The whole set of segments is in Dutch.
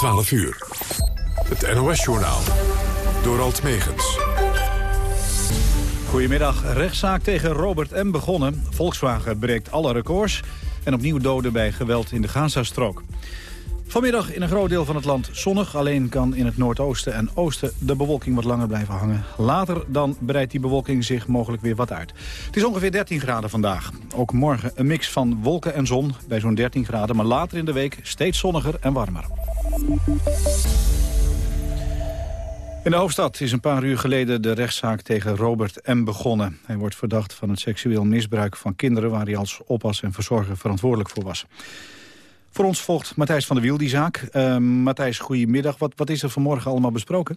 12 uur. Het NOS-journaal. Door Alt Megens. Goedemiddag. Rechtszaak tegen Robert M. begonnen. Volkswagen breekt alle records. En opnieuw doden bij geweld in de Gazastrook. Vanmiddag in een groot deel van het land zonnig. Alleen kan in het noordoosten en oosten de bewolking wat langer blijven hangen. Later dan breidt die bewolking zich mogelijk weer wat uit. Het is ongeveer 13 graden vandaag. Ook morgen een mix van wolken en zon bij zo'n 13 graden. Maar later in de week steeds zonniger en warmer. In de hoofdstad is een paar uur geleden de rechtszaak tegen Robert M. begonnen. Hij wordt verdacht van het seksueel misbruik van kinderen... waar hij als oppas en verzorger verantwoordelijk voor was. Voor ons volgt Matthijs van der Wiel die zaak. Uh, Matthijs, goedemiddag. Wat, wat is er vanmorgen allemaal besproken?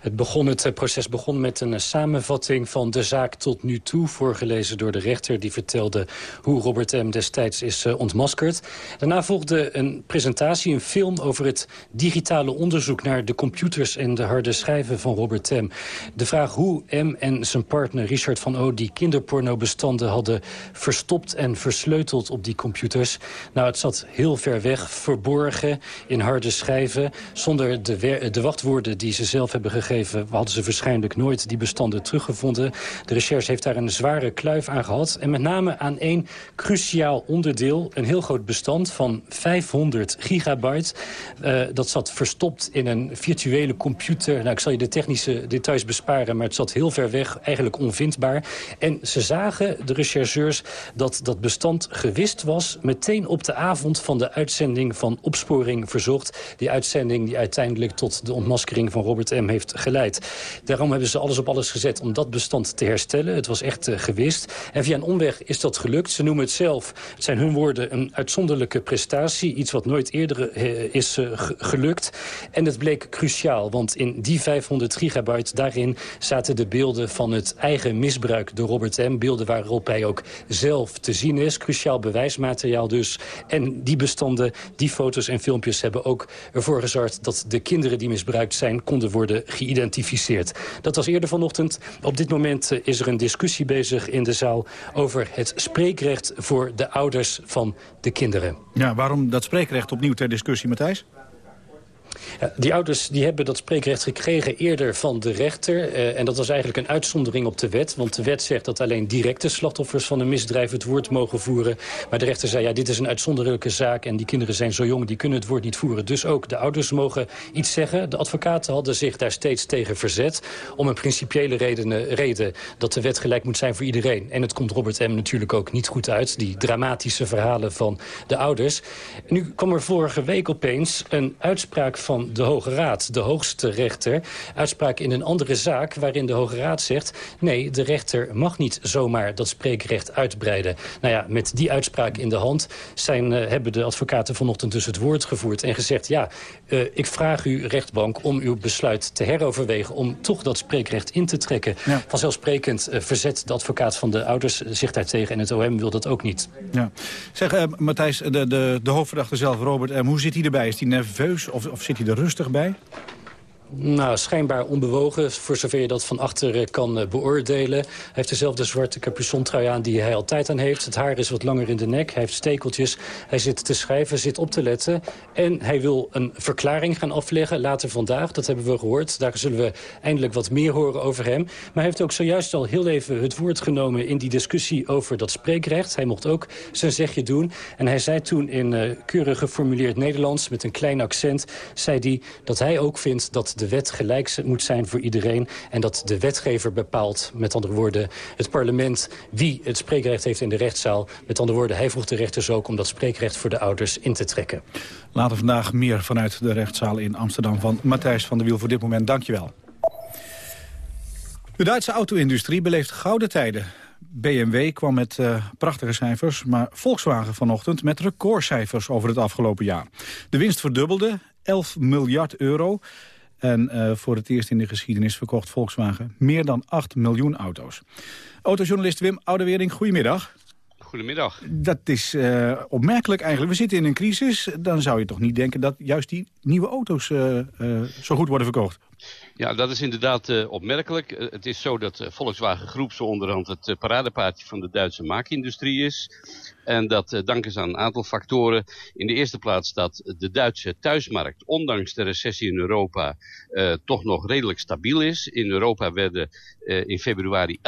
Het, het proces begon met een samenvatting van de zaak tot nu toe... voorgelezen door de rechter die vertelde hoe Robert M. destijds is uh, ontmaskerd. Daarna volgde een presentatie, een film over het digitale onderzoek... naar de computers en de harde schijven van Robert M. De vraag hoe M en zijn partner Richard van O... die kinderpornobestanden hadden verstopt en versleuteld op die computers. Nou, het zat heel ver weg, verborgen in harde schijven... zonder de, de wachtwoorden die ze zelf hebben gegeven... hadden ze waarschijnlijk nooit die bestanden teruggevonden. De recherche heeft daar een zware kluif aan gehad. En met name aan één cruciaal onderdeel. Een heel groot bestand van 500 gigabyte. Uh, dat zat verstopt in een virtuele computer. Nou, ik zal je de technische details besparen... maar het zat heel ver weg, eigenlijk onvindbaar. En ze zagen, de rechercheurs, dat dat bestand gewist was... meteen op de avond van de uitzending van Opsporing Verzocht. Die uitzending die uiteindelijk tot de ontmaskering van Robert M. heeft geleid. Daarom hebben ze alles op alles gezet om dat bestand te herstellen. Het was echt uh, gewist. En via een omweg is dat gelukt. Ze noemen het zelf, het zijn hun woorden, een uitzonderlijke prestatie. Iets wat nooit eerder uh, is uh, gelukt. En het bleek cruciaal, want in die 500 gigabyte... daarin zaten de beelden van het eigen misbruik door Robert M. Beelden waarop hij ook zelf te zien is. Cruciaal bewijsmateriaal dus. En die bestanden, die foto's en filmpjes hebben ook ervoor gezorgd... dat de kinderen die misbruikt zijn konden worden geïdentificeerd. Dat was eerder vanochtend. Op dit moment eh, is er een discussie bezig in de zaal... over het spreekrecht voor de ouders van de kinderen. Ja, waarom dat spreekrecht opnieuw ter discussie, Matthijs? Die ouders die hebben dat spreekrecht gekregen eerder van de rechter. Uh, en dat was eigenlijk een uitzondering op de wet. Want de wet zegt dat alleen directe slachtoffers van een misdrijf het woord mogen voeren. Maar de rechter zei, ja, dit is een uitzonderlijke zaak... en die kinderen zijn zo jong, die kunnen het woord niet voeren. Dus ook de ouders mogen iets zeggen. De advocaten hadden zich daar steeds tegen verzet... om een principiële reden, reden dat de wet gelijk moet zijn voor iedereen. En het komt Robert M. natuurlijk ook niet goed uit. Die dramatische verhalen van de ouders. nu kwam er vorige week opeens een uitspraak van de Hoge Raad, de hoogste rechter. Uitspraak in een andere zaak waarin de Hoge Raad zegt... nee, de rechter mag niet zomaar dat spreekrecht uitbreiden. Nou ja, met die uitspraak in de hand zijn, uh, hebben de advocaten vanochtend dus het woord gevoerd... en gezegd, ja, uh, ik vraag u, rechtbank, om uw besluit te heroverwegen... om toch dat spreekrecht in te trekken. Ja. Vanzelfsprekend uh, verzet de advocaat van de ouders zich daartegen... en het OM wil dat ook niet. Ja. Zeg, Matthijs, de, de, de hoofdverdachte zelf, Robert M., hoe zit hij erbij? Is hij nerveus of, of zit hij er rustig bij? Nou, schijnbaar onbewogen, voor zover je dat van achter kan uh, beoordelen. Hij heeft dezelfde zwarte capuchontrui aan die hij altijd aan heeft. Het haar is wat langer in de nek, hij heeft stekeltjes. Hij zit te schrijven, zit op te letten. En hij wil een verklaring gaan afleggen later vandaag. Dat hebben we gehoord. Daar zullen we eindelijk wat meer horen over hem. Maar hij heeft ook zojuist al heel even het woord genomen... in die discussie over dat spreekrecht. Hij mocht ook zijn zegje doen. En hij zei toen in uh, keurig geformuleerd Nederlands... met een klein accent, zei hij dat hij ook vindt... dat de wet gelijk moet zijn voor iedereen... en dat de wetgever bepaalt, met andere woorden, het parlement... wie het spreekrecht heeft in de rechtszaal. Met andere woorden, hij vroeg de rechters ook om dat spreekrecht voor de ouders in te trekken. Later vandaag meer vanuit de rechtszaal in Amsterdam van Matthijs van der Wiel voor dit moment. Dankjewel. De Duitse auto-industrie beleeft gouden tijden. BMW kwam met uh, prachtige cijfers, maar Volkswagen vanochtend met recordcijfers over het afgelopen jaar. De winst verdubbelde, 11 miljard euro. En uh, voor het eerst in de geschiedenis verkocht Volkswagen meer dan 8 miljoen auto's. Autojournalist Wim Oudewering, goedemiddag. Goedemiddag. Dat is uh, opmerkelijk eigenlijk. We zitten in een crisis. Dan zou je toch niet denken dat juist die nieuwe auto's uh, zo goed worden verkocht? Ja, dat is inderdaad uh, opmerkelijk. Uh, het is zo dat uh, Volkswagen Groep zo onderhand het paradepaardje van de Duitse maakindustrie is. En dat danken ze aan een aantal factoren. In de eerste plaats dat de Duitse thuismarkt, ondanks de recessie in Europa, toch nog redelijk stabiel is. In Europa werden in februari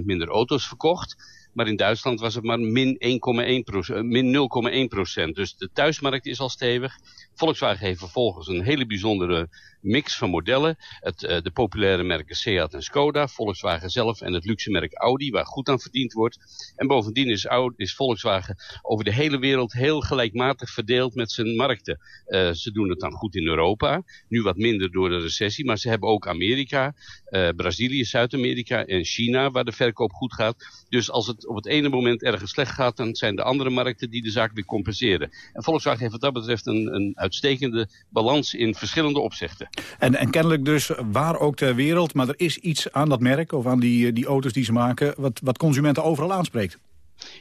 11% minder auto's verkocht. Maar in Duitsland was het maar min 1,1 min 0,1 procent. Dus de thuismarkt is al stevig. Volkswagen heeft vervolgens een hele bijzondere mix van modellen. Het, uh, de populaire merken Seat en Skoda, Volkswagen zelf en het luxe merk Audi, waar goed aan verdiend wordt. En bovendien is, is Volkswagen over de hele wereld heel gelijkmatig verdeeld met zijn markten. Uh, ze doen het dan goed in Europa, nu wat minder door de recessie, maar ze hebben ook Amerika, uh, Brazilië, Zuid-Amerika en China, waar de verkoop goed gaat. Dus als het op het ene moment ergens slecht gaat, dan zijn de andere markten die de zaak weer compenseren. En Volkswagen heeft wat dat betreft een, een uitstekende balans in verschillende opzichten. En, en kennelijk dus waar ook ter wereld, maar er is iets aan dat merk... of aan die, die auto's die ze maken, wat, wat consumenten overal aanspreekt.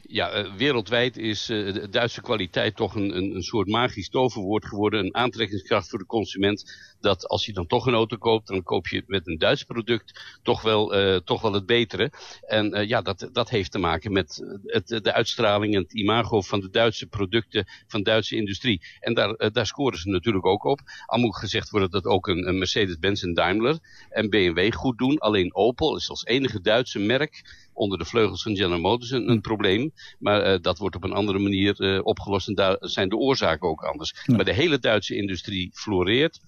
Ja, uh, wereldwijd is de Duitse kwaliteit toch een, een, een soort magisch toverwoord geworden. Een aantrekkingskracht voor de consument. Dat als je dan toch een auto koopt, dan koop je met een Duits product toch wel, uh, toch wel het betere. En ja, dat, dat heeft te maken met het, de uitstraling en het imago van de Duitse producten, van de Duitse industrie. En daar, daar scoren ze natuurlijk ook op. Al moet gezegd worden dat ook een, een Mercedes-Benz en Daimler en BMW goed doen. Alleen Opel is als enige Duitse merk onder de vleugels van General Motors een, een probleem. Maar uh, dat wordt op een andere manier uh, opgelost en daar zijn de oorzaken ook anders. Ja. Maar de hele Duitse industrie floreert.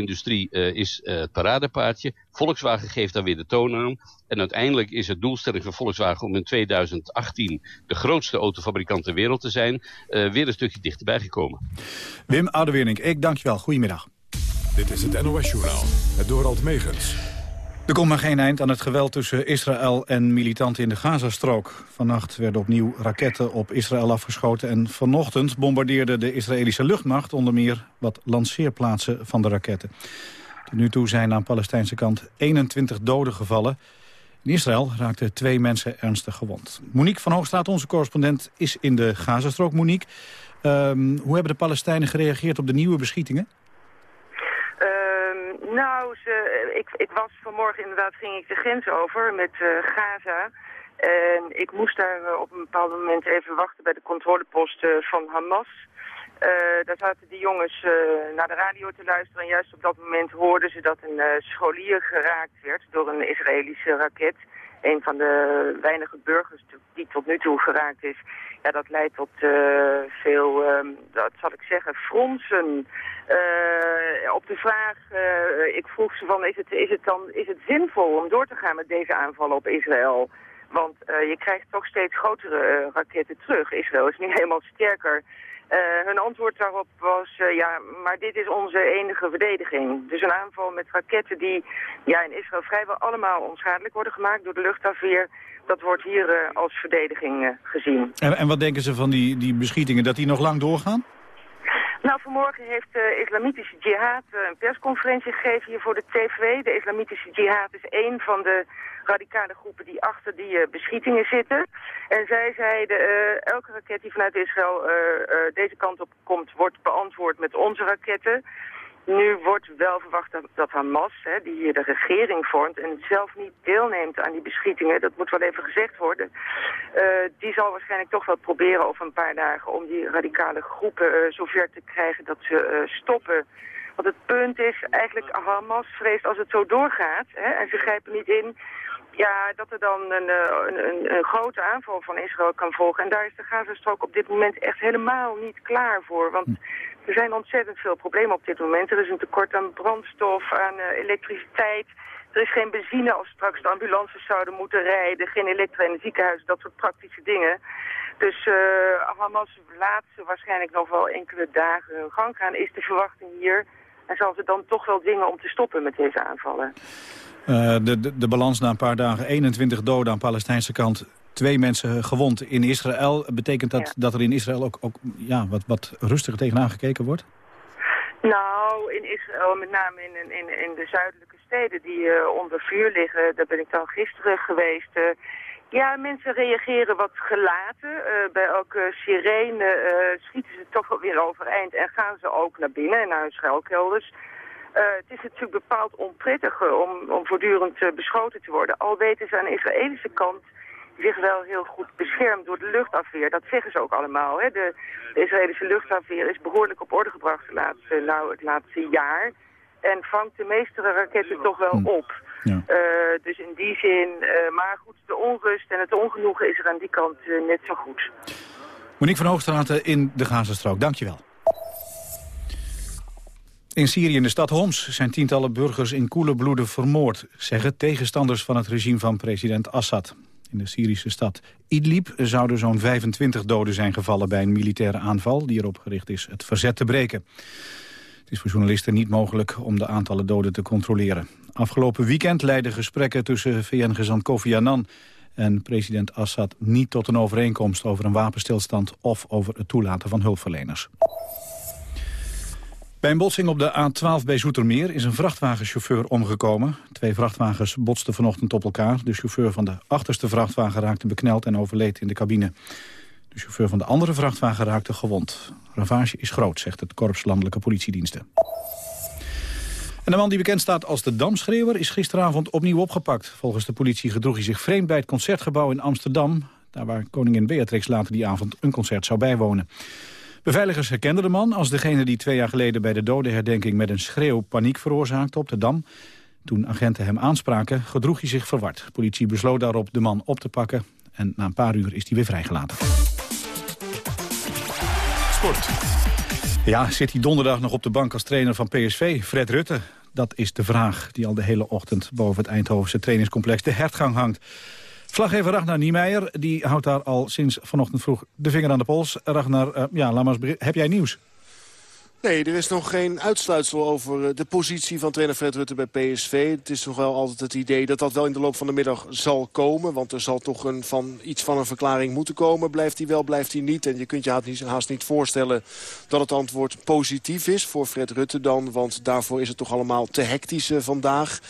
Auto-industrie uh, is het paradepaardje. Volkswagen geeft daar weer de toon aan. En uiteindelijk is het doelstelling van Volkswagen om in 2018 de grootste autofabrikant ter wereld te zijn, weer een stukje dichterbij gekomen. Wim Oudewernink, ik dank je wel. Goedemiddag. Dit is het NOS Journaal, het Dorald Megens. Er komt maar geen eind aan het geweld tussen Israël en militanten in de Gazastrook. Vannacht werden opnieuw raketten op Israël afgeschoten... en vanochtend bombardeerde de Israëlische luchtmacht onder meer wat lanceerplaatsen van de raketten. Tot nu toe zijn aan de Palestijnse kant 21 doden gevallen. In Israël raakten twee mensen ernstig gewond. Monique van Hoogstraat, onze correspondent, is in de Gazastrook. Monique, um, hoe hebben de Palestijnen gereageerd op de nieuwe beschietingen? Nou, ze, ik, ik was vanmorgen inderdaad, ging ik de grens over met uh, Gaza. En ik moest daar uh, op een bepaald moment even wachten bij de controleposten van Hamas. Daar zaten die jongens naar de radio te luisteren en juist op dat moment hoorden ze dat een scholier geraakt werd door een Israëlische raket. Een van de weinige burgers die tot nu toe geraakt is. Ja, dat leidt tot veel, dat zal ik zeggen, fronsen uh, op de vraag, uh, ik vroeg ze van, is het, is, het dan, is het zinvol om door te gaan met deze aanvallen op Israël? Want je krijgt toch steeds grotere raketten terug. Israël is nu helemaal sterker. hun antwoord daarop was, ja, maar dit is onze enige verdediging. Dus een aanval met raketten die ja, in Israël vrijwel allemaal onschadelijk worden gemaakt door de luchtafweer. Dat wordt hier als verdediging gezien. En, en wat denken ze van die, die beschietingen, dat die nog lang doorgaan? Nou, vanmorgen heeft de Islamitische Jihad eh, een persconferentie gegeven hier voor de TV. De Islamitische Jihad is één van de radicale groepen die achter die uh, beschietingen zitten. En zij zeiden, elke raket die vanuit Israël deze kant op komt, wordt beantwoord met onze raketten. Nu wordt wel verwacht dat, Hamas, hè, die hier de regering vormt en zelf niet deelneemt aan die beschietingen, dat moet wel even gezegd worden, uh, die zal waarschijnlijk toch wel proberen over een paar dagen om die radicale groepen uh, zover te krijgen dat ze uh, stoppen. Want het punt is eigenlijk Hamas vreest als het zo doorgaat hè, en ze grijpen niet in, ja, dat er dan een, een, een, een, grote aanval van Israël kan volgen. En daar is de Gazastrook op dit moment echt helemaal niet klaar voor. Want er zijn ontzettend veel problemen op dit moment. Er is een tekort aan brandstof, aan uh, elektriciteit. Er is geen benzine als straks de ambulances zouden moeten rijden. Geen elektra in de ziekenhuizen, dat soort praktische dingen. Dus uh, Hamas laat ze waarschijnlijk nog wel enkele dagen hun gang gaan, is de verwachting hier. En zal ze dan toch wel dingen om te stoppen met deze aanvallen. Uh, de, de, de balans na een paar dagen, 21 doden aan Palestijnse kant twee mensen gewond in Israël. Betekent dat dat er in Israël ook, ook ja, wat, wat rustiger tegenaan gekeken wordt? Nou, in Israël, met name in, in, in de zuidelijke steden die uh, onder vuur liggen, daar ben ik dan gisteren geweest. Uh, ja, mensen reageren wat gelaten. Uh, bij elke sirene schieten ze toch weer overeind en gaan ze ook naar binnen en naar hun schuilkelders. het is natuurlijk bepaald onprettig om, om voortdurend beschoten te worden. Al weten ze aan de Israëlische kant zich wel heel goed beschermd door de luchtafweer. Dat zeggen ze ook allemaal. Hè. De, de Israëlische luchtafweer is behoorlijk op orde gebracht de laatste, nou, het laatste jaar. En vangt de meeste raketten toch wel hm. op. Ja. Uh, dus in die zin, uh, maar goed, de onrust en het ongenoegen is er aan die kant uh, net zo goed. Monique van Hoogstraten in de Gazastrook, dankjewel. In Syrië in de stad Homs zijn tientallen burgers in koele bloeden vermoord... zeggen tegenstanders van het regime van president Assad. In de Syrische stad Idlib zouden zo'n 25 doden zijn gevallen... bij een militaire aanval die erop gericht is het verzet te breken. Het is voor journalisten niet mogelijk om de aantallen doden te controleren. Afgelopen weekend leidden gesprekken tussen VN-gezant Kofi Annan en president Assad niet tot een overeenkomst over een wapenstilstand of over het toelaten van hulpverleners. Bij een botsing op de A12 bij Zoetermeer is een vrachtwagenchauffeur omgekomen. Twee vrachtwagens botsten vanochtend op elkaar. De chauffeur van de achterste vrachtwagen raakte bekneld en overleed in de cabine. De chauffeur van de andere vrachtwagen raakte gewond. Ravage is groot, zegt het Korps Landelijke Politiediensten. En de man die bekend staat als de Damschreeuwer is gisteravond opnieuw opgepakt. Volgens de politie gedroeg hij zich vreemd bij het Concertgebouw in Amsterdam... daar waar koningin Beatrix later die avond een concert zou bijwonen. Beveiligers herkenden de man als degene die twee jaar geleden... bij de dodenherdenking met een schreeuw paniek veroorzaakte op de Dam. Toen agenten hem aanspraken, gedroeg hij zich verward. politie besloot daarop de man op te pakken... en na een paar uur is hij weer vrijgelaten. Sport. Ja, zit hij donderdag nog op de bank als trainer van PSV, Fred Rutte? Dat is de vraag die al de hele ochtend boven het Eindhovense trainingscomplex de hertgang hangt. Vlaggever Ragnar Niemeyer die houdt daar al sinds vanochtend vroeg de vinger aan de pols. Ragnar, uh, ja, laat heb jij nieuws? Nee, er is nog geen uitsluitsel over eh, de positie van trainer Fred Rutte bij PSV. Het is toch wel altijd het idee dat dat wel in de loop van de middag zal komen. Want er zal toch een, van, iets van een verklaring moeten komen. Blijft hij wel, blijft hij niet. En je kunt je haast niet voorstellen dat het antwoord positief is voor Fred Rutte dan. Want daarvoor is het toch allemaal te hectisch uh, vandaag.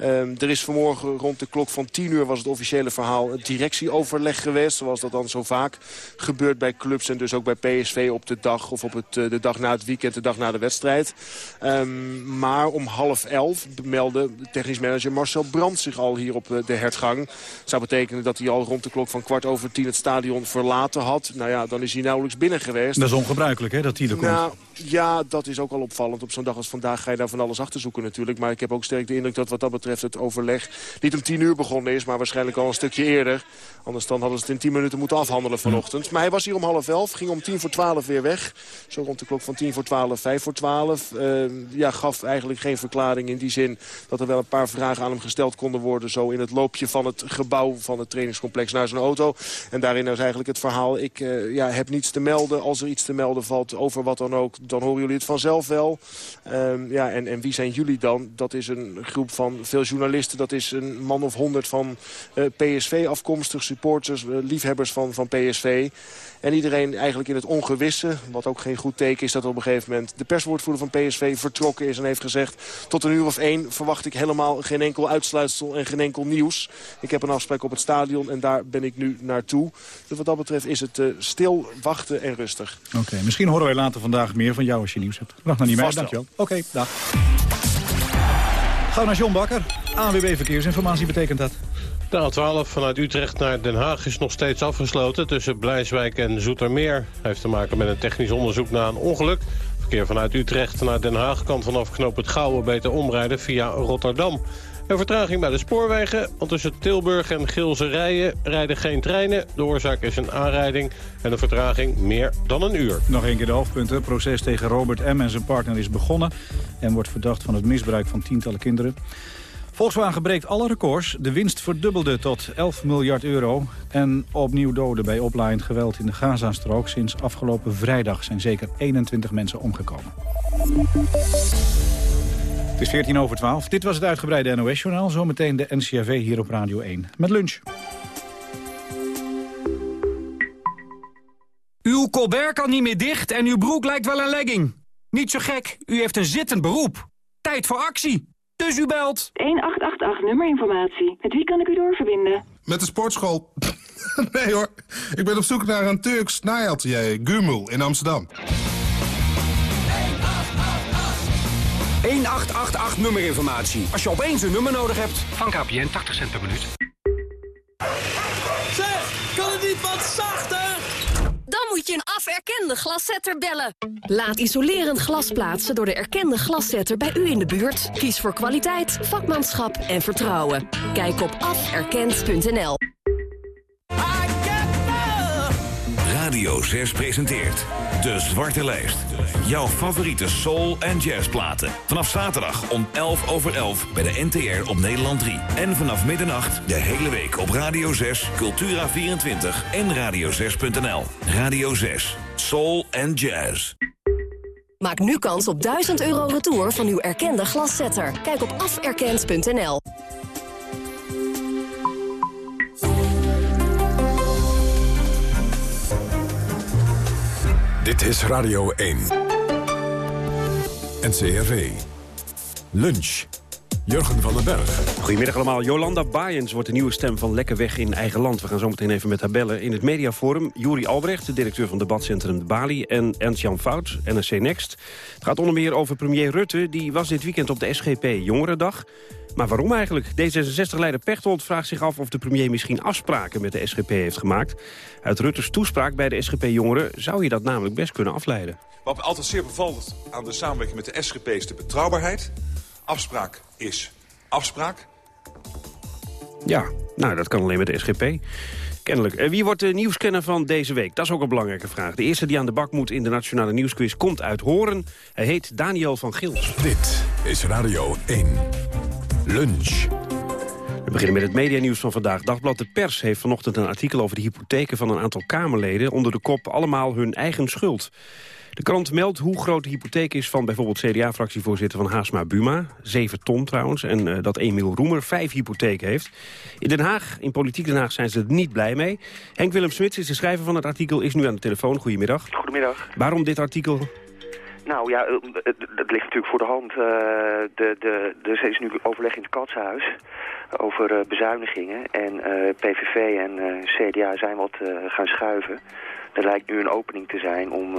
Um, er is vanmorgen rond de klok van 10 uur was het officiële verhaal een directieoverleg geweest. Zoals dat dan zo vaak gebeurt bij clubs en dus ook bij PSV op de dag of op het, uh, de dag na het weekend de dag na de wedstrijd. Um, maar om half elf meldde technisch manager Marcel Brandt zich al hier op eh, de hertgang. Dat zou betekenen dat hij al rond de klok van kwart over tien het stadion verlaten had. Nou ja, dan is hij nauwelijks binnen geweest. Dat is ongebruikelijk hè, dat hij er komt. Nou, ja, dat is ook al opvallend. Op zo'n dag als vandaag ga je daar van alles achter zoeken natuurlijk. Maar ik heb ook sterk de indruk dat wat dat betreft het overleg niet om tien uur begonnen is. Maar waarschijnlijk al een stukje eerder. Anders dan hadden ze het in tien minuten moeten afhandelen vanochtend. Maar hij was hier om half elf, ging om tien voor twaalf weer weg. Zo rond de klok van tien voor twaalf, vijf voor twaalf. Uh, ja, gaf eigenlijk geen verklaring in die zin dat er wel een paar vragen aan hem gesteld konden worden. Zo in het loopje van het gebouw van het trainingscomplex naar zijn auto. En daarin is eigenlijk het verhaal, ik uh, ja, heb niets te melden. Als er iets te melden valt over wat dan ook, dan horen jullie het vanzelf wel. Um, ja, en, en wie zijn jullie dan? Dat is een groep van veel journalisten. Dat is een man of honderd van uh, PSV afkomstig, supporters, uh, liefhebbers van, van PSV. En iedereen eigenlijk in het ongewisse, wat ook geen goed teken is... dat op een gegeven moment de perswoordvoerder van PSV vertrokken is... en heeft gezegd, tot een uur of één verwacht ik helemaal geen enkel uitsluitsel en geen enkel nieuws. Ik heb een afspraak op het stadion en daar ben ik nu naartoe. Dus wat dat betreft is het uh, stil, wachten en rustig. Oké, misschien horen wij later vandaag meer van jou als je nieuws hebt. Dag naar niet meer, dankjewel. Oké, okay, dag. Gaan naar John Bakker. ANWB Verkeersinformatie betekent dat. De A12 vanuit Utrecht naar Den Haag is nog steeds afgesloten tussen Blijswijk en Zoetermeer. Heeft te maken met een technisch onderzoek na een ongeluk. Verkeer vanuit Utrecht naar Den Haag kan vanaf knoop het Gouwen beter omrijden via Rotterdam. Een vertraging bij de spoorwegen, want tussen Tilburg en Gilse Rijen rijden geen treinen. De oorzaak is een aanrijding en een vertraging meer dan een uur. Nog een keer de hoofdpunten. Het proces tegen Robert M. en zijn partner is begonnen... en wordt verdacht van het misbruik van tientallen kinderen. Volkswagen breekt alle records. De winst verdubbelde tot 11 miljard euro. En opnieuw doden bij oplaaiend geweld in de Gazastrook. Sinds afgelopen vrijdag zijn zeker 21 mensen omgekomen. Het is 14 over 12. Dit was het uitgebreide NOS-journaal. Zometeen de NCRV hier op Radio 1. Met lunch. Uw colbert kan niet meer dicht en uw broek lijkt wel een legging. Niet zo gek, u heeft een zittend beroep. Tijd voor actie. Dus u belt. 1888 nummerinformatie. Met wie kan ik u doorverbinden? Met de sportschool. nee hoor, ik ben op zoek naar een Turks naaiatelier, Gumul, in Amsterdam. 1888 nummerinformatie. Als je opeens een nummer nodig hebt. Van KPN 80 cent per minuut. Zeg, kan het niet wat zachter? Dan moet je een aferkende glaszetter bellen. Laat isolerend glas plaatsen door de erkende glaszetter bij u in de buurt. Kies voor kwaliteit, vakmanschap en vertrouwen. Kijk op aferkend.nl. Radio 6 presenteert De Zwarte Lijst. Jouw favoriete soul- en jazzplaten. Vanaf zaterdag om 11 over 11 bij de NTR op Nederland 3. En vanaf middernacht de hele week op Radio 6, Cultura24 en radio6.nl. Radio 6, soul en jazz. Maak nu kans op 1000 euro retour van uw erkende glaszetter. Kijk op aferkend.nl. Dit is Radio 1. NCRV. Lunch. Jurgen van den Berg. Goedemiddag allemaal. Jolanda Baaiens wordt de nieuwe stem van Lekker Weg in eigen land. We gaan zo meteen even met haar bellen. In het mediaforum Juri Albrecht, de directeur van debatcentrum De Bali... en Ernst-Jan Fout, NRC Next. Het gaat onder meer over premier Rutte. Die was dit weekend op de SGP Jongerendag. Maar waarom eigenlijk? D66-leider Pechtold vraagt zich af of de premier misschien afspraken met de SGP heeft gemaakt. Uit Rutte's toespraak bij de SGP-jongeren zou je dat namelijk best kunnen afleiden. Wat me altijd zeer bevalt aan de samenwerking met de SGP is de betrouwbaarheid. Afspraak is afspraak. Ja, nou, dat kan alleen met de SGP. Kennelijk. Eh, Wie wordt de nieuwskenner van deze week? Dat is ook een belangrijke vraag. De eerste die aan de bak moet in de Nationale Nieuwsquiz komt uit Horen. Hij heet Daniel van Gils. Dit is Radio 1. Lunch. We beginnen met het medianieuws van vandaag. Dagblad De Pers heeft vanochtend een artikel over de hypotheken van een aantal Kamerleden... onder de kop allemaal hun eigen schuld. De krant meldt hoe groot de hypotheek is van bijvoorbeeld CDA-fractievoorzitter van Haasma Buma. 7 ton trouwens. En eh, dat Emiel Roemer vijf hypotheken heeft. In Den Haag, in Politiek Den Haag, zijn ze er niet blij mee. Henk Willem Smits is de schrijver van het artikel, is nu aan de telefoon. Goedemiddag. Goedemiddag. Waarom dit artikel? Nou ja, het, het ligt natuurlijk voor de hand. Uh, de, de, er is nu overleg in het katshuis over uh, bezuinigingen. En PVV en CDA zijn wat gaan schuiven. Er lijkt nu een opening te zijn om,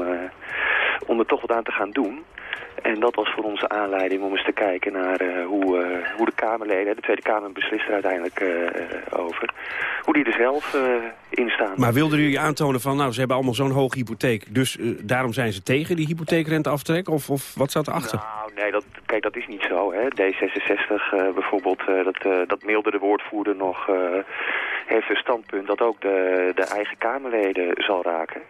om er toch wat aan te gaan doen. En dat was voor ons de aanleiding om eens te kijken naar uh, hoe, uh, hoe de Kamerleden, de Tweede Kamer beslist er uiteindelijk uh, over, hoe die er zelf in staan. Maar wilden jullie aantonen van, nou, ze hebben allemaal zo'n hoge hypotheek, dus daarom zijn ze tegen die hypotheekrenteaftrek? Of, of wat staat erachter? Nou, nee, dat, kijk, dat is niet zo. Hè. D66 bijvoorbeeld, dat, dat mailde de woordvoerder nog, heeft een standpunt dat ook de, de eigen Kamerleden zal raken.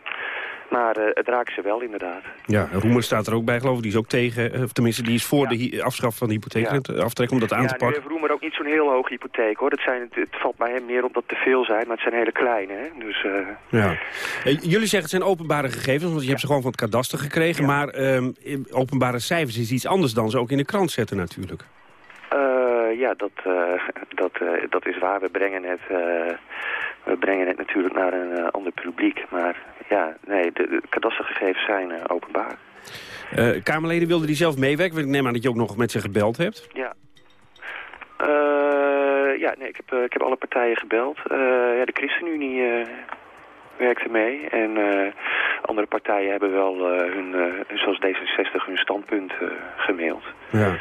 Maar uh, het raakt ze wel, inderdaad. Ja, Roemer staat er ook bij, geloof ik. Die is ook tegen, of tenminste, die is voor ja. de afschaf van de hypotheekrente, aftrek om dat aan ja, te pakken. Ja, heeft Roemer ook niet zo'n heel hoge hypotheek, hoor. Het, zijn, het, het, valt bij hem meer op dat te veel zijn, maar het zijn hele kleine, hè. Dus, uh... ja. Jullie zeggen het zijn openbare gegevens, want je hebt ze gewoon van het kadaster gekregen. Maar um, openbare cijfers is iets anders dan ze ook in de krant zetten, natuurlijk. ja, dat, dat, dat is waar. We brengen het... We brengen het natuurlijk naar een ander publiek. Maar ja, nee, de, de kadastergegevens zijn uh, openbaar. Uh, Kamerleden wilden die zelf meewerken? Want ik neem aan dat je ook nog met ze gebeld hebt. Ja. ja, nee, ik heb, ik heb alle partijen gebeld. ja, de ChristenUnie werkte mee. En andere partijen hebben wel hun, zoals D66, hun standpunt gemaild. Ja.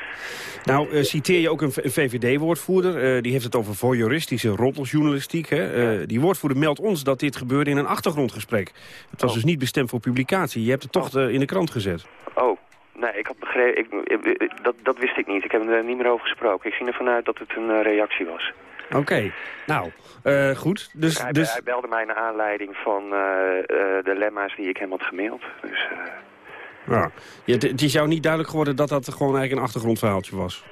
Nou, citeer je ook een, VVD-woordvoerder. Die heeft het over voyeuristische roddeljournalistiek. Hè? Die woordvoerder meldt ons dat dit gebeurde in een achtergrondgesprek. Het was oh. dus niet bestemd voor publicatie. Je hebt het toch in de krant gezet. Oh, nee, ik had begrepen... Ik, ik, dat, dat wist ik niet. Ik heb er niet meer over gesproken. Ik zie ervan uit dat het een reactie was. Oké, okay. nou, goed. Dus, hij, dus... hij belde mij naar aanleiding van de lemma's die ik hem had gemaild. Dus... Ja. ja. Het is jou niet duidelijk geworden dat dat gewoon eigenlijk een achtergrondverhaaltje was?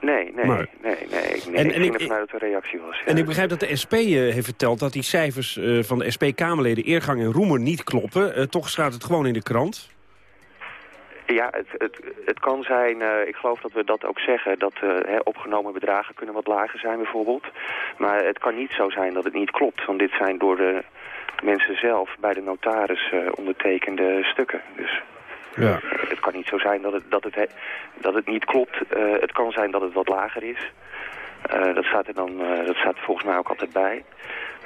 Nee, nee, maar... nee, nee. Ik, nee, en, ik en dat het een reactie was. Ja. En ik begrijp dat de SP uh, heeft verteld dat die cijfers uh, van de SP-Kamerleden Eergang en Roemer niet kloppen. Uh, toch staat het gewoon in de krant. Ja, het, het, het kan zijn, ik geloof dat we dat ook zeggen, dat hè, opgenomen bedragen kunnen wat lager zijn bijvoorbeeld. Maar het kan niet zo zijn dat het niet klopt, want dit zijn door de mensen zelf bij de notaris uh, ondertekende stukken. Dus ja. het kan niet zo zijn dat het, dat het, dat het niet klopt. Het kan zijn dat het wat lager is. Dat, staat er dan, dat staat er volgens mij ook altijd bij.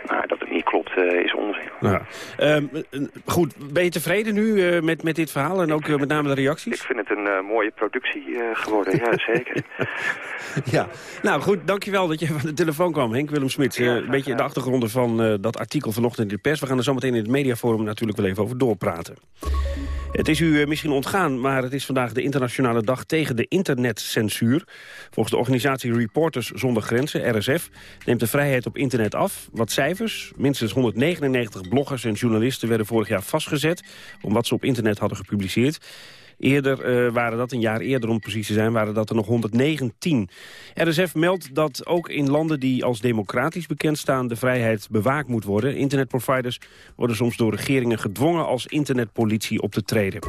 Nou, dat het niet klopt is onzin. Ja. Ehm, goed, ben je tevreden nu met, met dit verhaal en ook met name de reacties? Ik vind het een mooie productie geworden, ja zeker. ja, nou goed, dankjewel dat je van de telefoon kwam, Henk Willem Smits. een beetje de achtergronden van dat artikel vanochtend in de pers. We gaan er zo meteen in het mediaforum natuurlijk wel even over doorpraten. Het is u eh, misschien ontgaan, maar het is vandaag de internationale dag tegen de internetcensuur. Volgens de organisatie Reporters zonder Grenzen, RSF, neemt de vrijheid op internet af. Wat cijfers, minstens 199 bloggers en journalisten werden vorig jaar vastgezet... om wat ze op internet hadden gepubliceerd. Eerder uh, waren dat, een jaar eerder om precies te zijn, waren dat er nog 119. RSF meldt dat ook in landen die als democratisch bekend staan... de vrijheid bewaakt moet worden. Internetproviders worden soms door regeringen gedwongen als internetpolitie op te treden.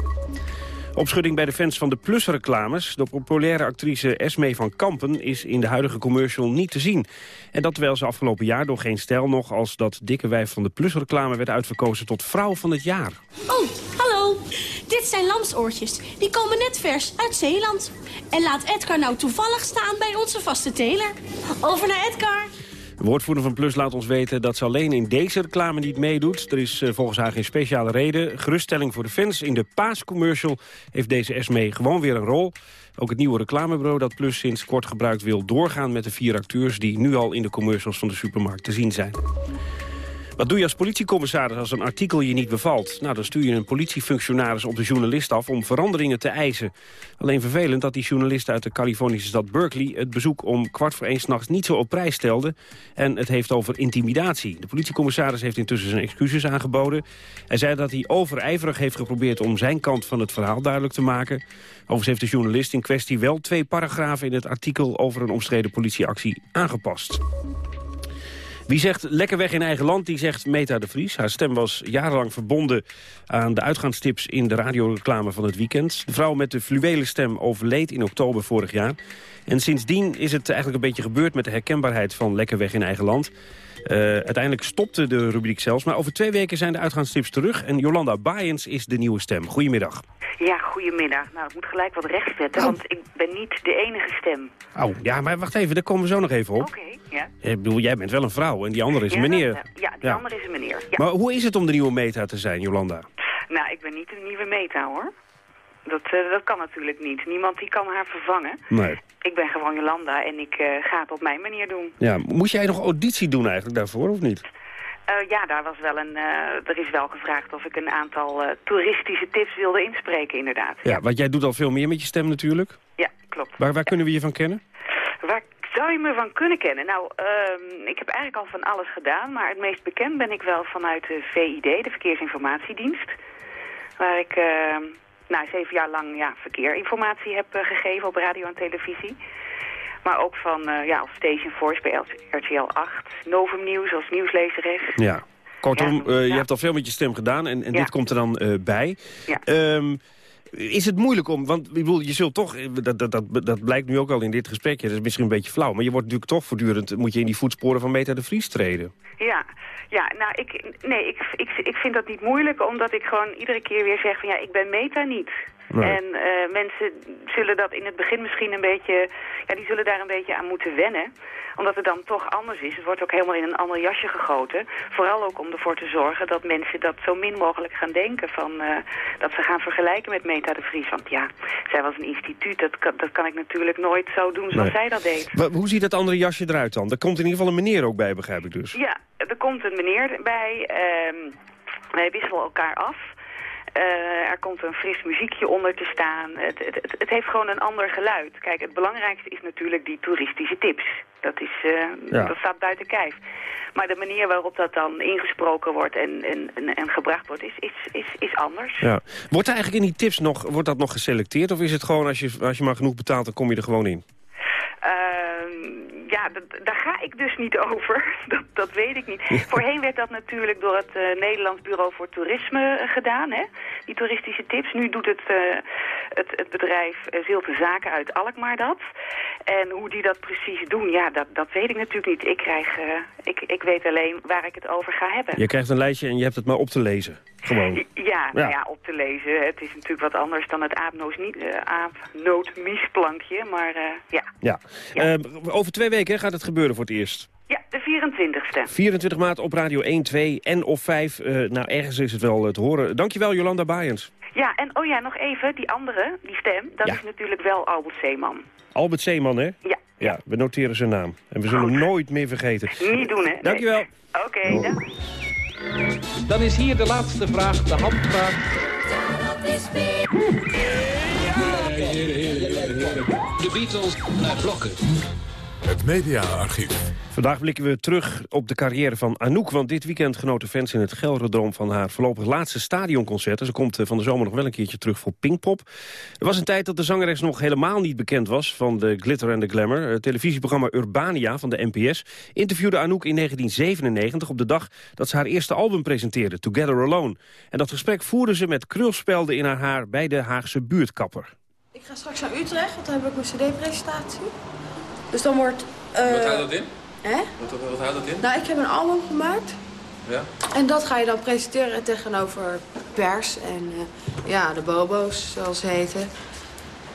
Opschudding bij de fans van de Plus-reclames. De populaire actrice Esme van Kampen is in de huidige commercial niet te zien. En dat terwijl ze afgelopen jaar door geen stijl nog... als dat dikke wijf van de Plus-reclame werd uitverkozen tot vrouw van het jaar. Oh, hallo. Dit zijn lamsoortjes. Die komen net vers uit Zeeland. En laat Edgar nou toevallig staan bij onze vaste teler. Over naar Edgar. De woordvoerder van Plus laat ons weten dat ze alleen in deze reclame niet meedoet. Er is eh, volgens haar geen speciale reden. Geruststelling voor de fans. In de paascommercial heeft deze SME gewoon weer een rol. Ook het nieuwe reclamebureau dat Plus sinds kort gebruikt wil doorgaan met de vier acteurs... die nu al in de commercials van de supermarkt te zien zijn. Wat doe je als politiecommissaris als een artikel je niet bevalt? Nou, dan stuur je een politiefunctionaris op de journalist af om veranderingen te eisen. Alleen vervelend dat die journalist uit de Californische stad Berkeley... het bezoek om kwart voor één s'nachts niet zo op prijs stelde. En het heeft over intimidatie. De politiecommissaris heeft intussen zijn excuses aangeboden. Hij zei dat hij overijverig heeft geprobeerd om zijn kant van het verhaal duidelijk te maken. Overigens heeft de journalist in kwestie wel twee paragrafen in het artikel... over een omstreden politieactie aangepast. Wie zegt lekker weg in eigen land, die zegt Meta de Vries. Haar stem was jarenlang verbonden aan de uitgaanstips in de radioreclame van het weekend. De vrouw met de fluwelen stem overleed in oktober vorig jaar. En sindsdien is het eigenlijk een beetje gebeurd met de herkenbaarheid van lekker weg in eigen land. Uh, uiteindelijk stopte de rubriek zelfs. Maar over twee weken zijn de uitgaanstips terug. En Jolanda Baaiens is de nieuwe stem. Goedemiddag. Ja, goedemiddag. Nou, ik moet gelijk wat rechtzetten, oh. want ik ben niet de enige stem. Oh, ja, maar wacht even, daar komen we zo nog even op. Oké, ja. Ik bedoel, jij bent wel een vrouw en die andere is een meneer. Ja, die andere is een meneer. Ja. Maar hoe is het om de nieuwe meta te zijn, Jolanda? Nou, ik ben niet de nieuwe meta, hoor. Dat, uh, dat kan natuurlijk niet. Niemand die kan haar vervangen. Nee. Ik ben gewoon Jolanda en ik uh, ga het op mijn manier doen. Ja, moest jij nog auditie doen eigenlijk daarvoor, of niet? Uh, ja, daar was wel een, er is wel gevraagd of ik een aantal toeristische tips wilde inspreken, inderdaad. Ja, want jij doet al veel meer met je stem natuurlijk. Ja, klopt. Waar, waar kunnen we je van kennen? Waar zou je me van kunnen kennen? Nou, uh, ik heb eigenlijk al van alles gedaan, maar het meest bekend ben ik wel vanuit de VID, de Verkeersinformatiedienst. Waar ik ehm, nou, zeven jaar lang ja, verkeerinformatie heb uh, gegeven op radio en televisie. Maar ook van uh, ja, als Station Force bij RTL 8, Novum Nieuws als nieuwslezeres. Ja, kortom, ja, uh, je hebt al veel met je stem gedaan en, en dit komt er dan bij. Ja. Um, is het moeilijk om, want ik bedoel, je zult toch, dat, dat, dat, dat blijkt nu ook al in dit gesprekje, dat is misschien een beetje flauw, maar je wordt natuurlijk toch voortdurend, moet je in die voetsporen van Meta de Vries treden. Ja, ja nou, ik, nee, ik, ik, ik vind dat niet moeilijk, omdat ik gewoon iedere keer weer zeg van ja, ik ben Meta niet. En uh, mensen zullen dat in het begin misschien een beetje, ja, die zullen daar een beetje aan moeten wennen omdat het dan toch anders is. Het wordt ook helemaal in een ander jasje gegoten. Vooral ook om ervoor te zorgen dat mensen dat zo min mogelijk gaan denken. Van, uh, dat ze gaan vergelijken met Meta de Vries. Want ja, zij was een instituut. Dat kan, dat kan ik natuurlijk nooit zo doen zoals zij dat deed. Maar hoe ziet dat andere jasje eruit dan? Er komt in ieder geval een meneer ook bij, begrijp ik dus. Ja, er komt een meneer bij. Uh, wij wisselen elkaar af. Uh, er komt een fris muziekje onder te staan. Het, het, het, heeft gewoon een ander geluid. Kijk, het belangrijkste is natuurlijk die toeristische tips. Dat, is, uh, dat staat buiten kijf. Maar de manier waarop dat dan ingesproken wordt en, en, en, en gebracht wordt, is, is, is, is anders. Ja. Wordt er eigenlijk in die tips nog, wordt dat nog geselecteerd? Of is het gewoon, als je, als je maar genoeg betaalt, dan kom je er gewoon in? Uh, ja, daar ga ik dus niet over. Dat, dat weet ik niet. Voorheen werd dat natuurlijk door het uh, Nederlands Bureau voor Toerisme uh, gedaan, hè? die toeristische tips. Nu doet het, uh, het, het bedrijf Zilte Zaken uit Alkmaar dat. En hoe die dat precies doen, ja, dat, dat weet ik natuurlijk niet. Ik, krijg, ik, ik weet alleen waar ik het over ga hebben. Je krijgt een lijstje en je hebt het maar op te lezen. Gewoon. Ja. Nou ja op te lezen. Het is natuurlijk wat anders dan het aapnootmiesplankje, maar ja. ja. ja. over twee weken gaat het gebeuren voor het eerst. Ja, de 24ste. 24 maart op Radio 1, 2 en of 5. Uh, nou, ergens is het wel te horen. Dankjewel, Jolanda Baaiens. Ja, en oh ja, nog even, die andere, die stem, dat is natuurlijk wel Albert Zeeman. Albert Zeeman, hè? Ja. Ja, we noteren zijn naam. En we zullen hem nooit meer vergeten. Niet doen, hè? Dankjewel. Oké, okay, oh. Dan is hier de laatste vraag, de handvraag. De Beatles naar blokken. Het mediaarchief. Vandaag blikken we terug op de carrière van Anouk... want dit weekend genoten fans in het Gelredroom van haar voorlopig laatste stadionconcert. Ze komt eh, van de zomer nog wel een keertje terug voor Pinkpop. Er was een tijd dat de zangeres nog helemaal niet bekend was... van de Glitter en de Glamour. Het televisieprogramma Urbania van de NPS interviewde Anouk in 1997... op de dag dat ze haar eerste album presenteerde, Together Alone. En dat gesprek voerde ze met krulspelden in haar haar... bij de Haagse buurtkapper. Ik ga straks naar Utrecht, want dan heb ik mijn cd-presentatie. Dus dan wordt... Uh... Wat houdt dat in? Hè? Wat, wat, houdt dat in? Nou, ik heb een album gemaakt. Ja. En dat ga je dan presenteren tegenover pers en uh, ja, de bobo's, zoals ze heten.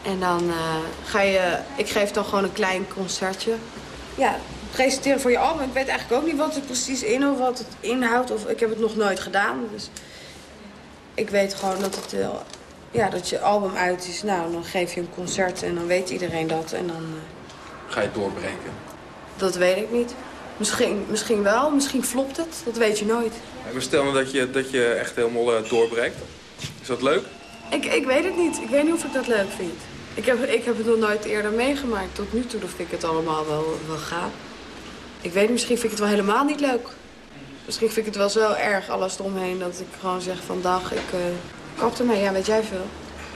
En dan uh, ga je... Ik geef dan gewoon een klein concertje. Ja, presenteren voor je album. Ik weet eigenlijk ook niet wat het precies in of wat het inhoudt. Of ik heb het nog nooit gedaan. Dus ik weet gewoon dat het... Ja, dat je album uit is. Nou, dan geef je een concert en dan weet iedereen dat. En dan... Ga je doorbreken? Dat weet ik niet. Misschien, misschien wel, misschien flopt het. Dat weet je nooit. We stellen dat je, dat je echt helemaal uh, doorbreekt. Is dat leuk? Ik, ik weet het niet. Ik weet niet of ik dat leuk vind. Ik heb, ik heb het nog nooit eerder meegemaakt. Tot nu toe vind ik het allemaal wel, wel gaaf. Ik weet misschien vind ik het wel helemaal niet leuk. Misschien vind ik het wel zo erg, alles eromheen, dat ik gewoon zeg van dag, ik uh, kap ermee. Ja, weet jij veel.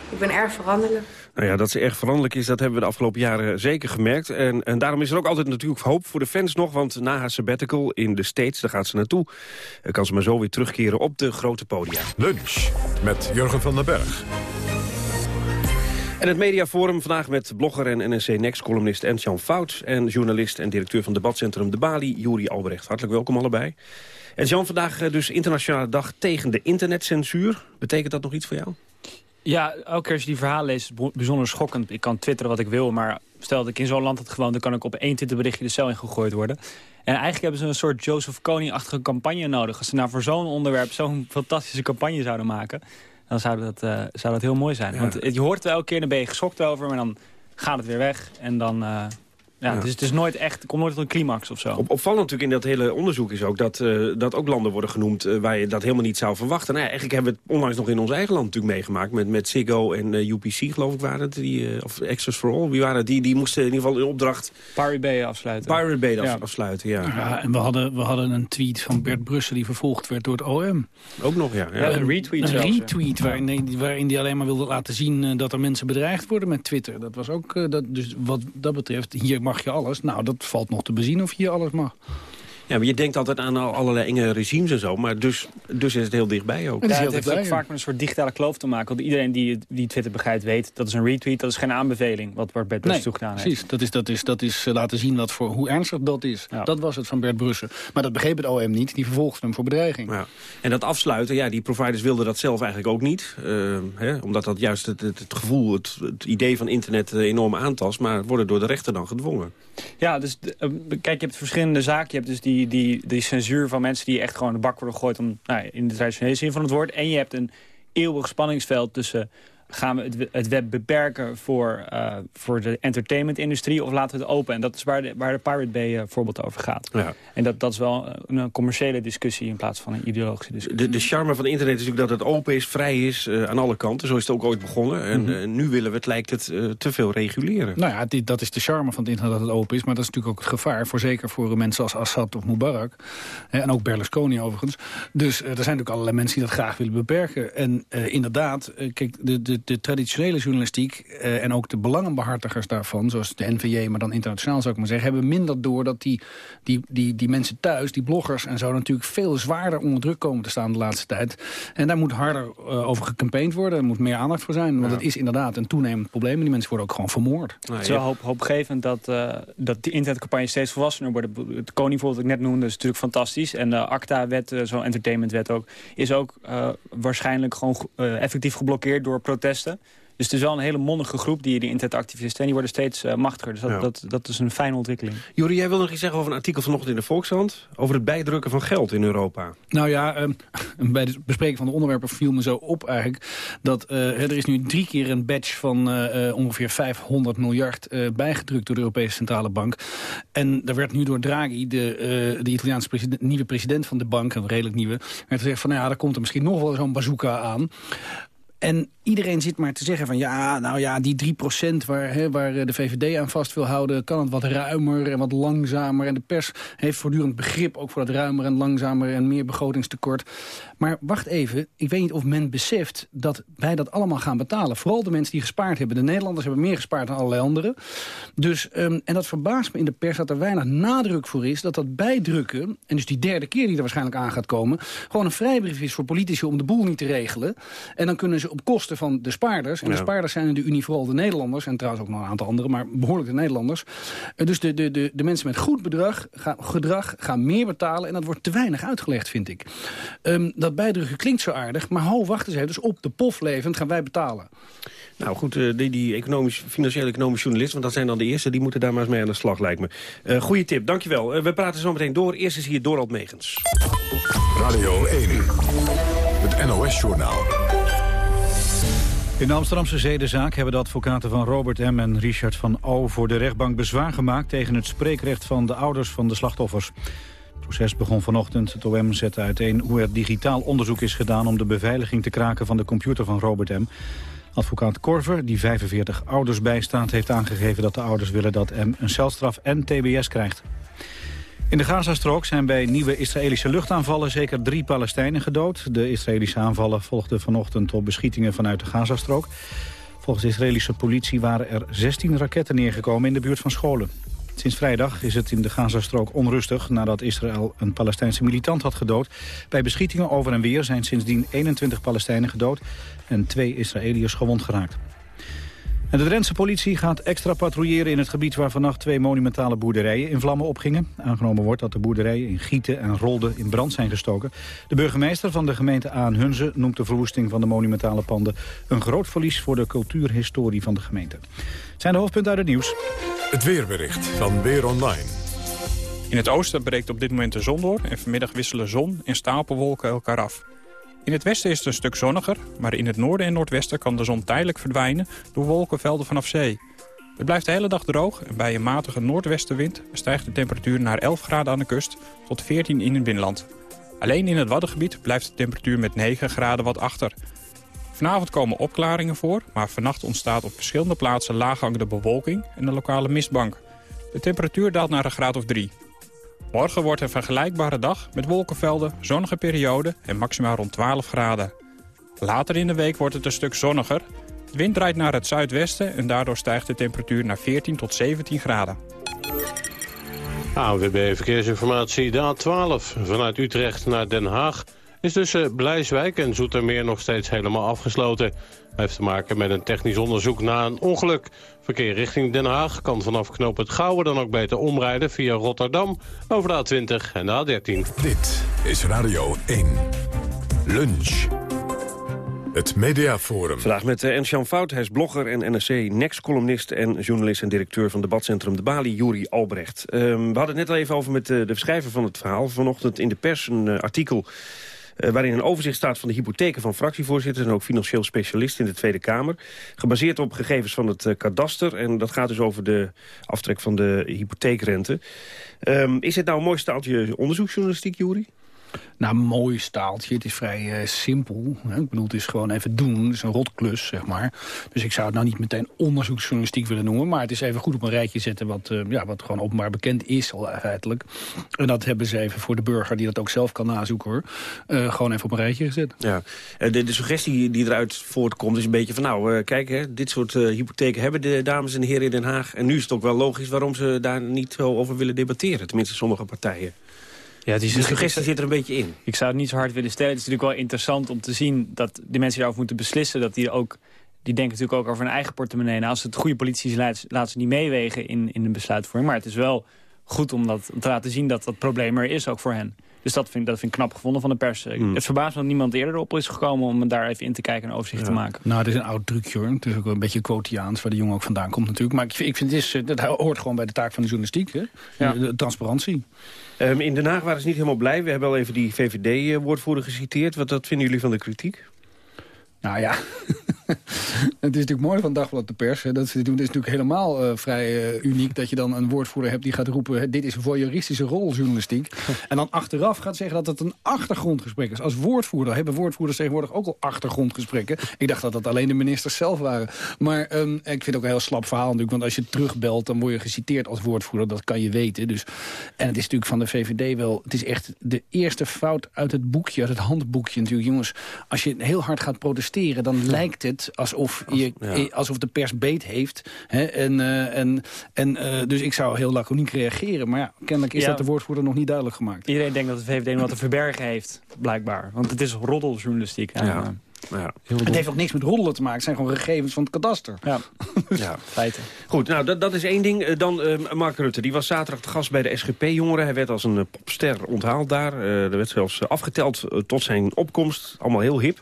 Ik ben erg veranderlijk. Nou ja, dat ze erg veranderlijk is, dat hebben we de afgelopen jaren zeker gemerkt. En, en daarom is er ook altijd natuurlijk hoop voor de fans nog. Want na haar sabbatical in de States, daar gaat ze naartoe... kan ze maar zo weer terugkeren op de grote podia. Lunch met Jurgen van den Berg. En het mediaforum vandaag met blogger en NSC Next-columnist Ent-Jan Fout... en journalist en directeur van debatcentrum De Bali, Juri Albrecht. Hartelijk welkom allebei. En Jan, vandaag dus internationale dag tegen de internetcensuur. Betekent dat nog iets voor jou? Ja, elke keer als je die verhalen leest, is het bijzonder schokkend. Ik kan twitteren wat ik wil, maar stel dat ik in zo'n land had gewoond... dan kan ik op één twitterberichtje de cel in gegooid worden. En eigenlijk hebben ze een soort Joseph Koning-achtige campagne nodig. Als ze nou voor zo'n onderwerp zo'n fantastische campagne zouden maken... dan zou dat, uh, zou dat heel mooi zijn. Ja. Want je hoort het elke keer, dan ben je geschokt over... maar dan gaat het weer weg en dan... Uh, ja, Dus het is nooit echt, het komt nooit tot een climax of zo. Op, opvallend natuurlijk in dat hele onderzoek is ook dat, uh, dat ook landen worden genoemd uh, waar je dat helemaal niet zou verwachten. Nou, ja, eigenlijk hebben we het onlangs nog in ons eigen land natuurlijk meegemaakt met, met Ziggo en uh, UPC geloof ik waren het, die, of Access for All. Wie waren het? Die, die moesten in ieder geval in opdracht... Pirate Bay afsluiten. Pirate Bay ja. afsluiten, ja. ja. en we hadden, we hadden een tweet van Bert Brussen die vervolgd werd door het OM. Ook nog, ja. ja. een retweet Een retweet waarin, waarin die alleen maar wilde laten zien dat er mensen bedreigd worden met Twitter. Dat was ook, dat, dus wat dat betreft, hier mag je alles. Nou, dat valt nog te bezien of hier alles mag. Ja, maar je denkt altijd aan allerlei enge regimes en zo. Maar dus, dus is het heel dichtbij ook. Ja, het, het heeft ook vaak met een soort digitale kloof te maken. Want iedereen die, die Twitter begrijpt weet, dat is een retweet. Dat is geen aanbeveling wat Bert Brussen nee, toegedaan heeft. Precies, dat is, dat is, dat is uh, laten zien wat voor, hoe ernstig dat is. Ja. Dat was het van Bert Brussen. Maar dat begreep het OM niet. Die vervolgde hem voor bedreiging. Ja. En dat afsluiten, ja, die providers wilden dat zelf eigenlijk ook niet. Uh, hè, omdat dat juist het, het, het gevoel, het, het, idee van internet uh, enorm aantast. Maar worden door de rechter dan gedwongen. Ja, dus kijk, je hebt verschillende zaken. Je hebt dus die, die, die censuur van mensen die echt gewoon de bak worden gegooid... Om, nou, in de traditionele zin van het woord. En je hebt een eeuwig spanningsveld tussen... gaan we het, het web beperken voor, uh, voor de entertainmentindustrie... of laten we het open? En dat is waar de, waar de Pirate Bay uh, voorbeeld over gaat. Ja. En dat, dat is wel een, een, commerciële discussie... in plaats van een ideologische discussie. De, de charme van internet is natuurlijk dat het open is, vrij is... Uh, aan alle kanten. Zo is het ook ooit begonnen. En mm -hmm. nu willen we het, lijkt het, te veel reguleren. Nou ja, dit, dat is de charme van het internet dat het open is. Maar dat is natuurlijk ook het gevaar. Voor zeker voor mensen als Assad of Mubarak. Hè, en ook Berlusconi overigens. Dus er zijn natuurlijk allerlei mensen die dat graag willen beperken. En inderdaad, kijk, de, de, de traditionele journalistiek... Uh, en ook de belangenbehartigers daarvan, zoals de NVJ... maar dan internationaal zou ik maar zeggen... hebben minder door dat die, die, die, die mensen thuis, die bloggers en zo... natuurlijk veel zwaarder onder druk komen te staan de laatste tijd. En daar moet harder uh, over gecampaigned worden. Er moet meer aandacht voor zijn. Want ja. het is inderdaad een toenemend probleem. En die mensen worden ook gewoon vermoord. Nou, het is wel hoop, hoopgevend dat, uh, dat die internetcampagnes steeds volwassener worden. Het koning wat ik net noemde, is natuurlijk fantastisch. En de ACTA-wet, zo'n entertainmentwet ook... is ook waarschijnlijk gewoon effectief geblokkeerd door protesten. Dus het is wel een hele mondige groep, die, die internetactivisten. En die worden steeds uh, machtiger. Dus dat, Ja. dat, dat is een fijne ontwikkeling. Juri, jij wil nog iets zeggen over een artikel vanochtend in de Volkshand... over het bijdrukken van geld in Europa. Nou ja, ehm, bij het bespreken van de onderwerpen viel me zo op eigenlijk... dat eh, er is nu drie keer een badge van eh, eh, ongeveer 500 miljard eh, bijgedrukt door de Europese Centrale Bank. En er werd nu door Draghi, de, eh, de Italiaanse president, nieuwe president van de bank... een redelijk nieuwe, werd gezegd van nou ja, er komt er misschien nog wel zo'n bazooka aan... En iedereen zit maar te zeggen van ja, nou ja, die 3% waar, hè, waar eh, de VVD aan vast wil houden... kan het wat ruimer en wat langzamer. En de pers heeft voortdurend begrip ook voor dat ruimer en langzamer... en meer begrotingstekort. Maar wacht even, ik weet niet of men beseft dat wij dat allemaal gaan betalen. Vooral de mensen die gespaard hebben. De Nederlanders hebben meer gespaard dan allerlei anderen. Dus, ehm, en dat verbaast me in de pers dat er weinig nadruk voor is... dat dat bijdrukken, en dus die derde keer die er waarschijnlijk aan gaat komen... gewoon een vrijbrief is voor politici om de boel niet te regelen. En dan kunnen ze op kosten van de spaarders... en de spaarders zijn in de Unie vooral de Nederlanders... en trouwens ook nog een aantal anderen, maar behoorlijk de Nederlanders. Eh, dus de, de, de, de mensen met goed bedrag, gaan, gedrag gaan meer betalen... en dat wordt te weinig uitgelegd, vind ik. Ehm, dat bijdrukken klinkt zo aardig, maar ho, wacht eens even. Dus op de pof levend gaan wij betalen. Nou goed, eh, die, die economisch, financiële economische journalisten... want dat zijn dan de eerste, die moeten daar maar eens mee aan de slag, lijkt me. Eh goeie tip, dankjewel. We praten zo meteen door. Eerst is hier Dorald Megens. Radio 1, het NOS-journaal. In de Amsterdamse zedenzaak hebben de advocaten van Robert M. en Richard van O. voor de rechtbank bezwaar gemaakt tegen het spreekrecht van de ouders van de slachtoffers. Het proces begon vanochtend. Het OM zette uiteen hoe er digitaal onderzoek is gedaan om de beveiliging te kraken van de computer van Robert M. Advocaat Korver, die 45 ouders bijstaat, heeft aangegeven dat de ouders willen dat M een celstraf en tbs krijgt. In de Gazastrook zijn bij nieuwe Israëlische luchtaanvallen zeker drie Palestijnen gedood. De Israëlische aanvallen volgden vanochtend op beschietingen vanuit de Gazastrook. Volgens de Israëlische politie waren er 16 raketten neergekomen in de buurt van scholen. Sinds vrijdag is het in de Gazastrook onrustig nadat Israël een Palestijnse militant had gedood. Bij beschietingen over en weer zijn sindsdien 21 Palestijnen gedood en twee Israëliërs gewond geraakt. En de Drentse politie gaat extra patrouilleren in het gebied waar vannacht twee monumentale boerderijen in vlammen opgingen. Aangenomen wordt dat de boerderijen in Gieten en Rolde in brand zijn gestoken. De burgemeester van de gemeente Aan-Hunze noemt de verwoesting van de monumentale panden een groot verlies voor de cultuurhistorie van de gemeente. Het zijn de hoofdpunten uit het nieuws. Het weerbericht van Weer Online. In het oosten breekt op dit moment de zon door en vanmiddag wisselen zon en stapelwolken elkaar af. In het westen is het een stuk zonniger, maar in het noorden en noordwesten kan de zon tijdelijk verdwijnen door wolkenvelden vanaf zee. Het blijft de hele dag droog en bij een matige noordwestenwind stijgt de temperatuur naar 11 graden aan de kust tot 14 in het binnenland. Alleen in het Waddengebied blijft de temperatuur met 9 graden wat achter. Vanavond komen opklaringen voor, maar vannacht ontstaat op verschillende plaatsen laaghangende bewolking en een lokale mistbank. De temperatuur daalt naar een graad of 3. Morgen wordt een vergelijkbare dag met wolkenvelden, zonnige perioden en maximaal rond 12 graden. Later in de week wordt het een stuk zonniger. De wind draait naar het zuidwesten en daardoor stijgt de temperatuur naar 14 tot 17 graden. ANWB Verkeersinformatie, de A12 vanuit Utrecht naar Den Haag... is tussen Blijswijk en Zoetermeer nog steeds helemaal afgesloten. Hij heeft te maken met een technisch onderzoek na een ongeluk. Verkeer richting Den Haag kan vanaf knoop het Gouwen dan ook beter omrijden... via Rotterdam over de A20 en de A13. Dit is Radio 1. Lunch. Het Mediaforum. Vandaag met uh, Ernst-Jan Fout, hij is blogger en NRC Next-columnist... en journalist en directeur van debatcentrum De Bali, Juri Albrecht. Uh, we hadden het net al even over met uh, de schrijver van het verhaal. Vanochtend in de pers een uh, artikel uh, waarin een overzicht staat van de hypotheken van fractievoorzitters... en ook financieel specialist in de Tweede Kamer. Gebaseerd op gegevens van het uh, kadaster. En dat gaat dus over de aftrek van de hypotheekrente. Um, is het nou een mooi staaltje onderzoeksjournalistiek, Juri? Nou, mooi staaltje. Het is vrij uh, simpel. Hè? Ik bedoel, het is gewoon even doen. Het is een rotklus, zeg maar. Dus ik zou het nou niet meteen onderzoeksjournalistiek willen noemen. Maar het is even goed op een rijtje zetten wat, uh, ja, wat gewoon openbaar bekend is al feitelijk. En dat hebben ze even voor de burger die dat ook zelf kan nazoeken hoor. Uh, gewoon even op een rijtje gezet. Ja. De, de, suggestie die eruit voortkomt is een beetje van nou, kijk hè, dit soort hypotheken hebben de dames en heren in Den Haag. En nu is het ook wel logisch waarom ze daar niet zo over willen debatteren. Tenminste sommige partijen. Ja, die suggestie zit er een beetje in. Ik zou het niet zo hard willen stellen. Het is natuurlijk wel interessant om te zien dat de mensen die daarover moeten beslissen... dat die ook die denken natuurlijk ook over hun eigen portemonnee. Nou, als het goede politici zijn, laten ze niet meewegen in, in de besluitvorming. Maar het is wel goed om, dat, om te laten zien dat dat probleem er is ook voor hen. Dus dat vind, dat vind ik knap gevonden van de pers. Hmm. Het verbaast me dat niemand eerder op is gekomen om daar even in te kijken en overzicht te maken. Nou, het is een oud trucje hoor. Het is ook wel een beetje quotiaans, waar de jongen ook vandaan komt natuurlijk. Maar ik vind, ik vind het is, eh, dat hoort gewoon bij de taak van de journalistiek. Hè? Ja. De, de transparantie. Ehm, in Den Haag waren ze niet helemaal blij. We hebben al even die VVD-woordvoerder geciteerd. Wat dat vinden jullie van de kritiek? Nou ja, het is natuurlijk mooi van Dagblad de Pers. Hè, dat ze dit doen. Het is natuurlijk helemaal eh, vrij eh, uniek dat je dan een woordvoerder hebt die gaat roepen... dit is een voyeuristische roljournalistiek. en dan achteraf gaat zeggen dat het een achtergrondgesprek is. Als woordvoerder hebben woordvoerders tegenwoordig ook al achtergrondgesprekken. Ik dacht dat dat alleen de ministers zelf waren. Maar ehm, ik vind het ook een heel slap verhaal natuurlijk. Want als je terugbelt, dan word je geciteerd als woordvoerder. Dat kan je weten. Dus, en het is natuurlijk van de VVD wel... Het is echt de eerste fout uit het boekje, uit het handboekje natuurlijk. Jongens, als je heel hard gaat protesteren... dan lijkt het alsof, je, ja. eh, alsof de pers beet heeft. Hè? En, eh, en, en, eh, dus ik zou heel laconiek reageren. Maar ja, kennelijk is Ja. dat de woordvoerder nog niet duidelijk gemaakt. Iedereen denkt dat de VVD nog wat te verbergen heeft, blijkbaar. Want het is roddeljournalistiek. Ja. Ja. Het heeft ook niks met roddelen te maken. Het zijn gewoon gegevens van het kadaster. Ja, ja. feiten. Goed, nou dat, dat is één ding. Eh, Dan eh, Mark Rutte, die was zaterdag te gast bij de SGP-jongeren. Hij werd als een eh, popster onthaald daar. Eh, er werd zelfs afgeteld tot zijn opkomst. Allemaal heel hip.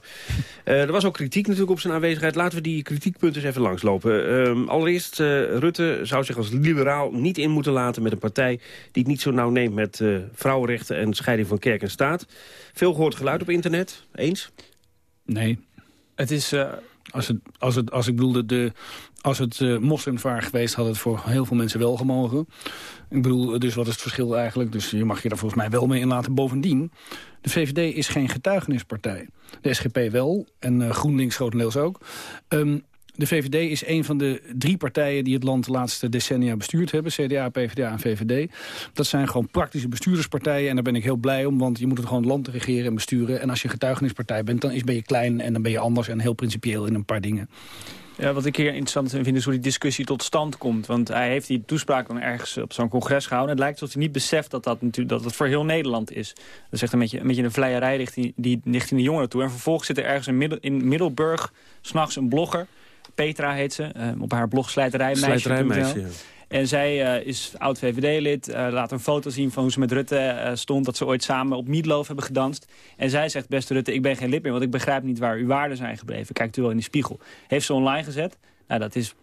Eh, er was ook kritiek natuurlijk op zijn aanwezigheid. Laten we die kritiekpunten eens even langslopen. Ehm, allereerst, eh, Rutte zou zich als liberaal niet in moeten laten met een partij... die het niet zo nauw neemt met eh, vrouwenrechten en scheiding van kerk en staat. Veel gehoord geluid op internet. Eens? Nee. Het is... eh, Als, het, als, het, als ik bedoelde, de, als het eh moslims waren geweest, had het voor heel veel mensen wel gemogen. Ik bedoel, dus wat is het verschil eigenlijk? Dus je mag je daar volgens mij wel mee inlaten. Bovendien, de VVD is geen getuigenispartij. De SGP wel, en eh, GroenLinks grotendeels ook. Ehm, de VVD is een van de drie partijen die het land de laatste decennia bestuurd hebben. CDA, PvdA en VVD. Dat zijn gewoon praktische bestuurderspartijen. En daar ben ik heel blij om, want je moet het gewoon land regeren en besturen. En als je een getuigenispartij bent, dan ben je klein en dan ben je anders en heel principieel in een paar dingen. Ja, wat ik hier interessant vind is hoe die discussie tot stand komt. Want hij heeft die toespraak dan ergens op zo'n congres gehouden. Het lijkt alsof hij niet beseft dat dat, natuurlijk, dat het voor heel Nederland is. Dat is echt een beetje een, beetje een vleierij richting, die, richting de jongeren toe. En vervolgens zit er ergens in, Middel, in Middelburg s'nachts een blogger. Petra heet ze. eh, op haar blog Slijterijmeisje. Slijterijmeisje, ja. En zij eh, is oud-VVD-lid, eh, laat een foto zien van hoe ze met Rutte stond... dat ze ooit samen op Meatloaf hebben gedanst. En zij zegt, beste Rutte, ik ben geen lid meer... want ik begrijp niet waar uw waarden zijn gebleven. Kijkt u wel in die spiegel. Heeft ze online gezet. Nou, dat is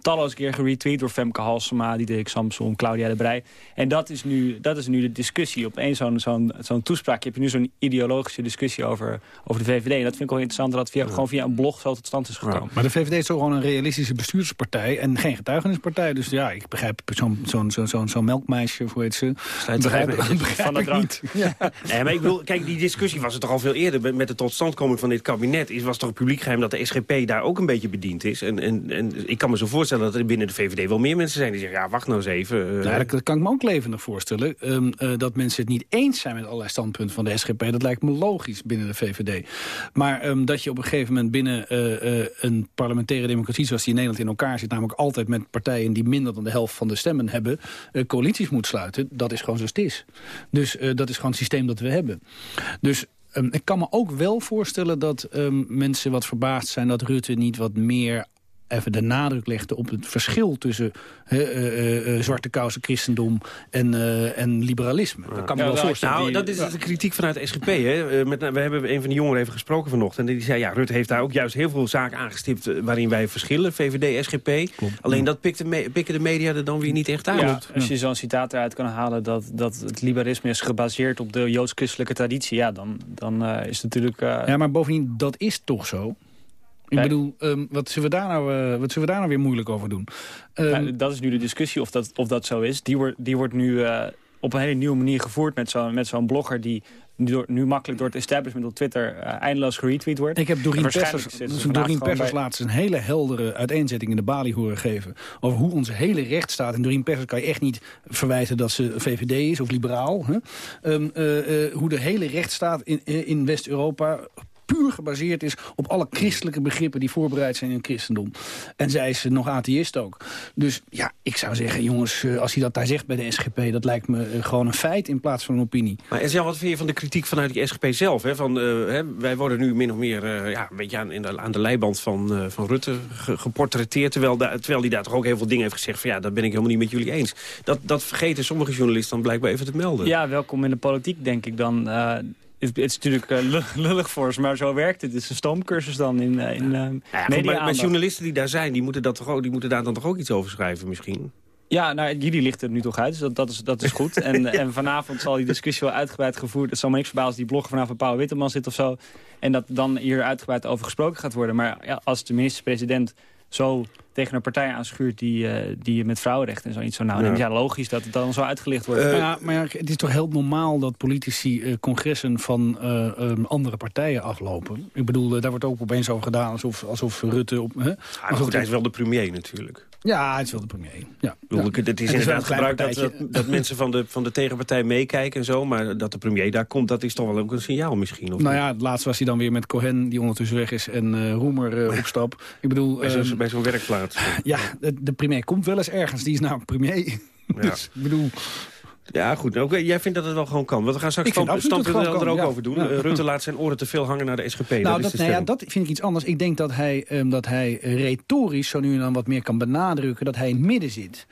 talloze keer geretweet door Femke Halsema, Diederik Samson, Claudia de Brij. En dat is nu, dat is nu de discussie. Op één zo'n zo'n zo'n toespraak heb je nu zo'n ideologische discussie over, over de VVD. En dat vind ik wel interessant dat dat via, gewoon via een blog zo tot stand is gekomen. Maar de VVD is toch gewoon een realistische bestuurspartij en geen getuigenispartij. Dus ja, ik begrijp zo'n zo'n zo'n zo'n zo'n melkmeisje, hoe heet ze? Begrijp, begrijp Van de drank. niet. Ja. Nee, maar ik bedoel, kijk, die discussie was er toch al veel eerder. Met- de totstandkoming van dit kabinet is, was toch publiek geheim... dat de SGP daar ook een beetje bediend is. En, en, en ik kan me zo voorstellen dat er binnen de VVD wel meer mensen zijn... die zeggen, ja, wacht nou eens even. eh, Nou, dat, kan ik me ook levendig voorstellen. Ehm, eh, dat mensen het niet eens zijn met allerlei standpunten van de SGP. Dat lijkt me logisch binnen de VVD. Maar ehm, dat je op een gegeven moment binnen eh, een parlementaire democratie... zoals die in Nederland in elkaar zit... namelijk altijd met partijen die minder dan de helft van de stemmen hebben... coalities moet sluiten, dat is gewoon zoals het is. Dus dat is gewoon het systeem dat we hebben. Dus... ehm, ik kan me ook wel voorstellen dat mensen wat verbaasd zijn... dat Rutte niet wat meer even de nadruk legde op het verschil tussen hè, eh, eh, eh, zwarte kousen christendom en, eh, en liberalisme. Dat kan me wel voorstellen. Nou, dat is de kritiek vanuit de SGP. Hè. Met, we hebben een van de jongeren even gesproken vanochtend. En die zei, ja, Rutte heeft daar ook juist heel veel zaken aangestipt... waarin wij verschillen, VVD, SGP. Alleen dat me- pikken de media er dan weer niet echt uit. Ja, als je zo'n citaat eruit kan halen dat, dat het liberalisme is gebaseerd op de joods-christelijke traditie, ja, dan, dan eh, is het natuurlijk... eh, Ja, maar bovendien, dat is toch zo? Ik Nee. bedoel, ehm, wat, zullen we daar nou, eh, wat zullen we daar nou weer moeilijk over doen? Ehm, Nou, dat is nu de discussie of dat, of dat zo is. Die wordt, die wordt nu eh, op een hele nieuwe manier gevoerd met zo'n met zo'n blogger... die nu, door, nu makkelijk door het establishment op Twitter eh, eindeloos geretweet wordt. Ik heb En Doreen bij- laatst een hele heldere uiteenzetting in de Bali horen geven. Over hoe onze hele rechtsstaat. En Doreen Pessers kan je echt niet verwijten dat ze VVD is of liberaal. Hè? Ehm, eh, eh, hoe de hele rechtsstaat in, in West-Europa puur gebaseerd is op alle christelijke begrippen die voorbereid zijn in het christendom. En zij is nog atheïst ook. Dus ja, ik zou zeggen, jongens, eh, als hij dat daar zegt bij de SGP... dat lijkt me eh, gewoon een feit in plaats van een opinie. Maar Jan, wat vind je van de kritiek vanuit die SGP zelf? Hè? Van, eh, hè, wij worden nu min of meer ja, een beetje aan, in de, aan de leiband van, van Rutte geportretteerd... Terwijl, terwijl hij daar toch ook heel veel dingen heeft gezegd... van ja, dat ben ik helemaal niet met jullie eens. Dat, dat vergeten sommige journalisten dan blijkbaar even te melden. Ja, welkom in de politiek, denk ik dan het is natuurlijk uh, lullig voor ze, maar zo werkt het. Het is een stoomcursus dan in, uh, in uh, ja, media maar, journalisten die daar zijn, die moeten, dat toch ook, die moeten daar dan toch ook iets over schrijven misschien? Ja, nou, jullie ligt er nu toch uit, dus dat, dat, is, dat is goed. En, en vanavond zal die discussie wel uitgebreid gevoerd. Het zal me niks verbazen als die blogger vanavond Pauw Witteman zit of zo. En dat dan hier uitgebreid over gesproken gaat worden. Maar ja, als de minister-president zo tegen een partij aanschuurt die, uh, die met vrouwenrechten en zo niet zo nauw neemt. Ja. logisch dat het dan zo uitgelicht wordt. Uh, ja, maar ja, het is toch heel normaal dat politici uh, congressen van um, andere partijen aflopen. Ik bedoel, daar wordt ook opeens over gedaan alsof, alsof Rutte... Op, hè? Ah, goed, hij is wel de premier natuurlijk. Ja, hij is wel de premier. Ja. Bedoel, ja. Het is het inderdaad gebruikt dat, dat, dat, mensen van de, van de tegenpartij meekijken en zo. Maar dat de premier daar komt, dat is toch wel ook een signaal misschien. Of nou ja, laatst was hij dan weer met Cohen, die ondertussen weg is, en Roemer opstap. Ik bedoel, bij zo'n werkplaats. Ja, de, de, premier komt wel eens ergens. Die is nou premier. Ja. dus, ik bedoel, ja, goed. Ook, jij vindt dat het wel gewoon kan. Want we gaan straks standpunten er ook over doen. Eh, Rutte laat zijn oren te veel hangen naar de SGP. Nou, dat, dat, nou ja, dat vind ik iets anders. Ik denk dat hij, um, dat hij retorisch zo nu en dan wat meer kan benadrukken... dat hij in het midden zit.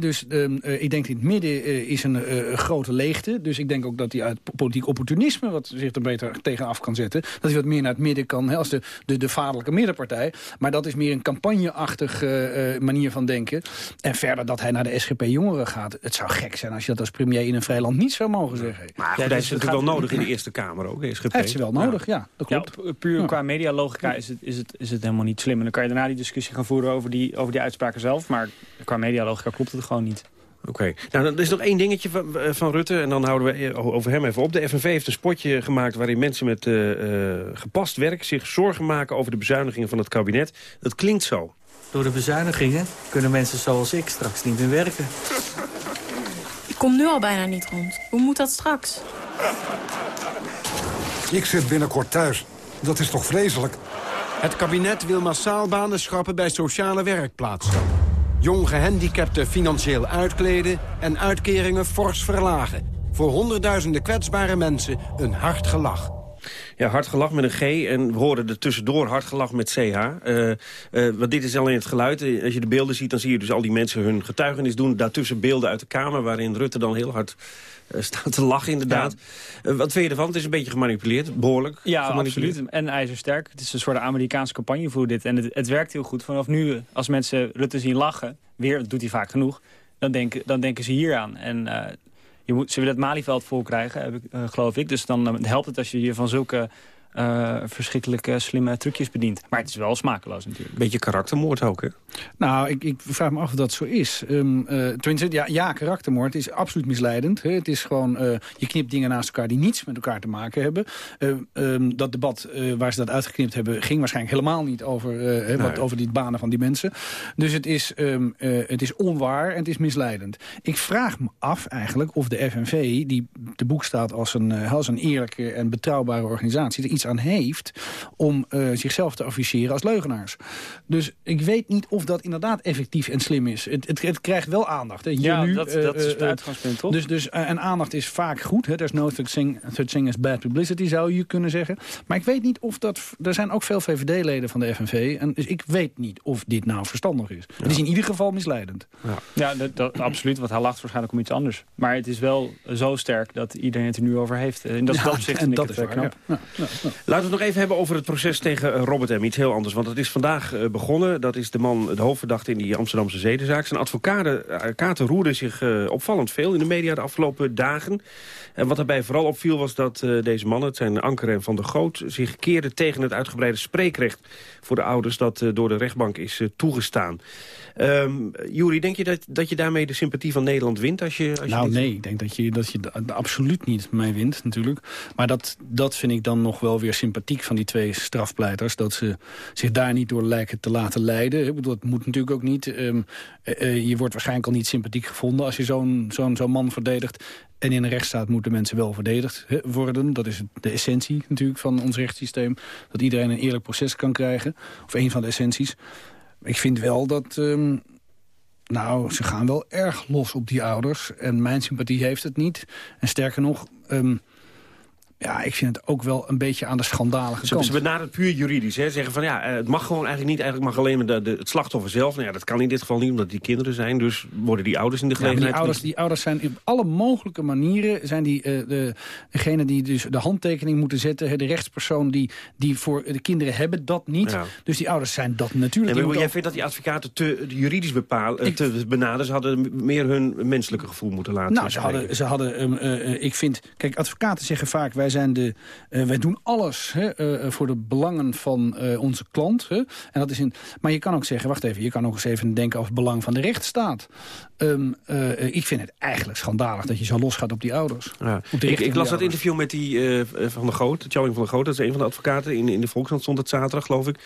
dus um, uh, ik denk in het midden uh, is een grote leegte. Dus ik denk ook dat hij uit politiek opportunisme... wat zich er beter tegenaf kan zetten... dat hij wat meer naar het midden kan, he, als de, de, de vaderlijke middenpartij. Maar dat is meer een campagneachtige manier van denken. En verder dat hij naar de SGP Jongeren gaat. Het zou gek zijn als je dat als premier in een vrij land niet zou mogen zeggen. Maar goed, ja, hij is natuurlijk wel nodig in de Eerste Kamer ook. SGP. Hij heeft ze wel nodig, ja. dat klopt. Ja, puur qua medialogica is het, is, het, is het helemaal niet slim. En dan kan je daarna die discussie gaan voeren over die, over die uitspraken zelf. Maar qua medialogica klopt het gewoon niet. Oké. Nou, dan is nog één dingetje van, eh, van, Rutte. En dan houden we eh, over hem even op. De FNV heeft een spotje gemaakt waarin mensen met uh, gepast werk... zich zorgen maken over de bezuinigingen van het kabinet. Dat klinkt zo. Door de bezuinigingen kunnen mensen zoals ik straks niet meer werken. Ik kom nu al bijna niet rond. Hoe moet dat straks? Ik zit binnenkort thuis. Dat is toch vreselijk? Het kabinet wil massaal banen schrappen bij sociale werkplaatsen. Jong gehandicapten financieel uitkleden en uitkeringen fors verlagen. Voor honderdduizenden kwetsbare mensen een hard gelach. Ja, hard gelach met een G. En we horen er tussendoor hard gelach met CH. Uh, uh, want dit is alleen het geluid. Eh, als je de beelden ziet, dan zie je dus al die mensen hun getuigenis doen. Daartussen beelden uit de Kamer, waarin Rutte dan heel hard uh, staat te lachen inderdaad. Ja. wat vind je ervan? Het is een beetje gemanipuleerd, behoorlijk Ja, absoluut. En ijzersterk. Het is een soort Amerikaanse campagne voor dit. En het, het werkt heel goed. Vanaf nu, als mensen Rutte zien lachen, weer, dat doet hij vaak genoeg... dan denken, dan denken ze hier aan. En je moet, ze willen het Malieveld vol krijgen, heb ik, uh, geloof ik. Dus dan uh, helpt het als je je van zulke uh, verschrikkelijke slimme trucjes bedient. Maar het is wel smakeloos natuurlijk. Beetje karaktermoord ook, hè? Nou, ik, ik vraag me af of dat zo is. Um, uh, tenminste, ja, ja, karaktermoord is absoluut misleidend. Hè. Het is gewoon, uh, je knipt dingen naast elkaar die niets met elkaar te maken hebben. Um, dat debat waar ze dat uitgeknipt hebben... ging waarschijnlijk helemaal niet over, nee. wat, over die banen van die mensen. Dus het is, um, het is onwaar en het is misleidend. Ik vraag me af eigenlijk of de FNV, die te boek staat als een, als een eerlijke en betrouwbare organisatie... er iets aan heeft om uh, zichzelf te afficheren als leugenaars. Dus ik weet niet of dat inderdaad effectief en slim is. Het, het, het krijgt wel aandacht. Hè. Hier ja, nu, dat, uh, dat is het uitgangspunt, toch? Dus, dus, uh, en aandacht is vaak goed. There's no such thing, such thing as bad publicity, zou je kunnen zeggen. Maar ik weet niet of dat... Er zijn ook veel VVD-leden van de FNV. En dus ik weet niet of dit nou verstandig is. Ja. Het is in ieder geval misleidend. Ja, ja dat, dat, absoluut. Want hij lacht waarschijnlijk om iets anders. Maar het is wel zo sterk dat iedereen het er nu over heeft. En dat, ja, dat opzicht en dat is waar, knap. Ja. Laten we het nog even hebben over het proces tegen Robert M. Iets heel anders, want het is vandaag uh, begonnen. Dat is de man, de hoofdverdachte in die Amsterdamse zedenzaak. Zijn advocaten, advocaten roerden zich opvallend veel in de media de afgelopen dagen. En wat daarbij vooral opviel was dat deze mannen, het zijn Anker en Van der Goot... zich keerden tegen het uitgebreide spreekrecht voor de ouders... dat door de rechtbank is toegestaan. Um, Juri, denk je dat, dat je daarmee de sympathie van Nederland wint? Als je, nou je nee, ik denk dat je, dat je absoluut niet mee wint natuurlijk. Maar dat, dat vind ik dan nog wel weer sympathiek van die twee strafpleiters... dat ze zich daar niet door lijken te laten leiden. Ik bedoel, dat moet natuurlijk ook niet. Ehm, je wordt waarschijnlijk al niet sympathiek gevonden... als je zo'n zo'n zo'n man verdedigt. En in een rechtsstaat moeten mensen wel verdedigd worden. Dat is de essentie natuurlijk van ons rechtssysteem. Dat iedereen een eerlijk proces kan krijgen. Of een van de essenties. Ik vind wel dat... Ehm, nou, ze gaan wel erg los op die ouders. En mijn sympathie heeft het niet. En sterker nog... Um, ja, ik vind het ook wel een beetje aan de schandalige ze, kant. Ze benaderen puur juridisch. Hè? Zeggen van ja, eh, het mag gewoon eigenlijk niet. Eigenlijk mag alleen maar de, het slachtoffer zelf. Nou ja, dat kan in dit geval niet, omdat die kinderen zijn. Dus worden die ouders in de gelegenheid... die, ouders, die ouders zijn op alle mogelijke manieren... zijn die uh, de, degene die dus de handtekening moeten zetten. De rechtspersoon die, die voor de kinderen hebben dat niet. Dus die ouders zijn dat natuurlijk. Maar jij vindt dat die advocaten te juridisch bepalen, ik, te benaderen... ze hadden meer hun menselijke gevoel moeten laten Nou, ze hadden, ze hadden um, uh, ik vind... Kijk, advocaten zeggen vaak... wij zijn de, uh, wij doen alles hè, uh, voor de belangen van onze klant. Hè? En dat is in, maar je kan ook zeggen, wacht even, je kan ook eens even denken over het belang van de rechtsstaat. Um, ik vind het eigenlijk schandalig dat je zo losgaat op die ouders. Ja. Op ik, ik las dat interview met die van de Goot, Tjouwing van de Goot, dat is een van de advocaten. In, in de Volkskrant stond het zaterdag, geloof ik.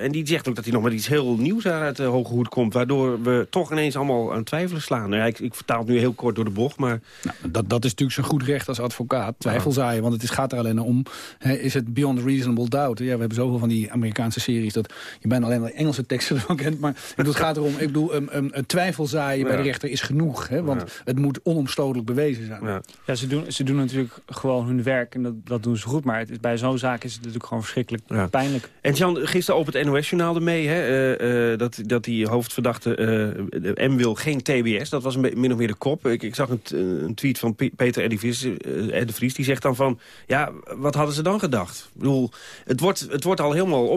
en die zegt ook dat hij nog met iets heel nieuws uit de hoge hoed komt. Waardoor we toch ineens allemaal aan twijfelen slaan. Nou, ja, ik, ik vertaal het nu heel kort door de bocht, maar... Nou, dat, dat is natuurlijk zijn goed recht als advocaat. Twijfel zaaien, want het is, gaat er alleen om... Is het beyond reasonable doubt? Ja, we hebben zoveel van die Amerikaanse series... dat je bijna alleen maar Engelse teksten ervan kent. Maar het gaat erom, ik bedoel, een, een, een twijfel zaaien ja. bij de rechter is genoeg. Hè, want ja. het moet onomstotelijk bewezen zijn. Ja, ja ze, doen, ze doen natuurlijk gewoon hun werk en dat, dat doen ze goed. Maar het is, bij zo'n zaak is het natuurlijk gewoon verschrikkelijk pijnlijk. En Jan, gisteren op het NOS-journaal ermee... Hè, uh, uh, dat, dat die hoofdverdachte uh, M wil geen TBS. Dat was een min of meer de kop. Ik, ik zag een, een tweet van P Peter Edde Vries. Die zegt dan van, ja, wat hadden ze dan gedacht? Ik bedoel, het wordt, het wordt al helemaal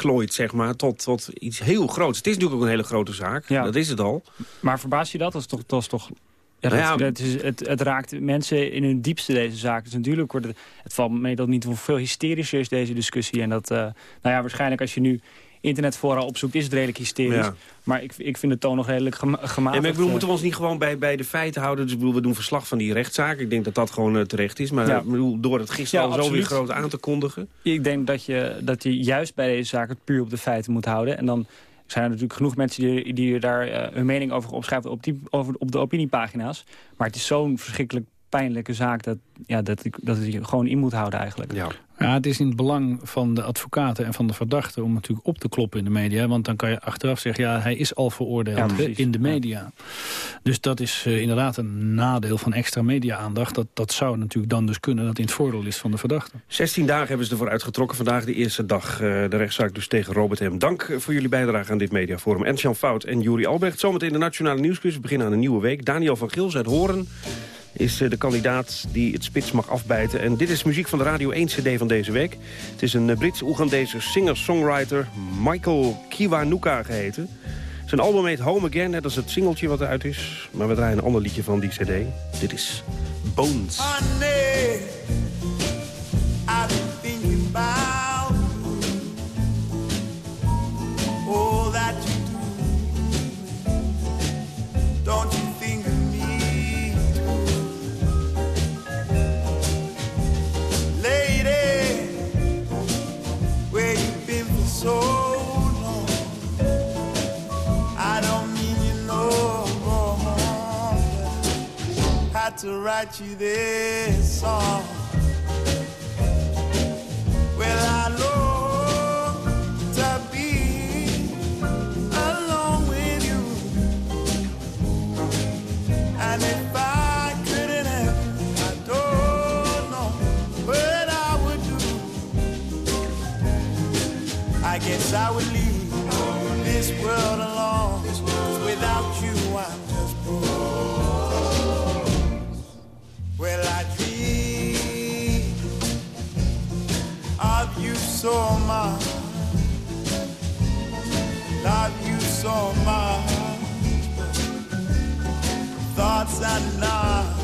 opgeklooid, zeg maar, tot, tot iets heel groots. Het is natuurlijk ook een hele grote zaak, ja. dat is het al. Maar verbaas je dat? Dat is toch... Dat is toch... Ja, dat, nou ja, het, is, het, het, raakt mensen in hun diepste deze zaak. Dus natuurlijk wordt het... Het valt mee dat het niet veel hysterischer is, deze discussie. En dat, uh, nou ja, waarschijnlijk als je nu internetfora opzoekt, is het redelijk hysterisch. Ja. Maar ik, ik vind het toon nog redelijk gema gematigd. Ja, maar ik bedoel, moeten we ons niet gewoon bij, bij de feiten houden? Dus ik bedoel, we doen verslag van die rechtszaak. Ik denk dat dat gewoon uh, terecht is. Maar ja. ik bedoel, door het gisteren al zo weer groot aan te kondigen. Ik denk dat je, dat je juist bij deze zaak het puur op de feiten moet houden. En dan zijn er natuurlijk genoeg mensen die, die daar uh, hun mening over opschrijven op, die, over, op de opiniepagina's. Maar het is zo'n verschrikkelijk pijnlijke zaak dat, ja, dat, ik, dat je gewoon in moet houden eigenlijk. Ja. Ja, het is in het belang van de advocaten en van de verdachte... om natuurlijk op te kloppen in de media. Want dan kan je achteraf zeggen, ja, hij is al veroordeeld ja, in de media. Ja. Dus dat is uh, inderdaad een nadeel van extra media-aandacht. Dat, dat zou natuurlijk dan dus kunnen dat in het voordeel is van de verdachte. 16 dagen hebben ze ervoor uitgetrokken. Vandaag de eerste dag, uh, de rechtszaak dus tegen Robert M. Dank voor jullie bijdrage aan dit mediaforum. Ernst-Jan Fout en Juri Albrecht. Zometeen de Nationale Nieuwsquiz. We beginnen aan een nieuwe week. Daniel van Gils uit Horen is de kandidaat die het spits mag afbijten. En dit is muziek van de Radio 1 CD van deze week. Het is een Brits-Oegandese singer-songwriter Michael Kiwanuka geheten. Zijn album heet Home Again, net als het singeltje wat eruit is. Maar we draaien een ander liedje van die cd. Dit is Bones. To write you this song. Well, I long to be alone with you, and if I couldn't have, I don't know what I would do. I guess I would leave this world alone. So much. Love you so much. Thoughts are not.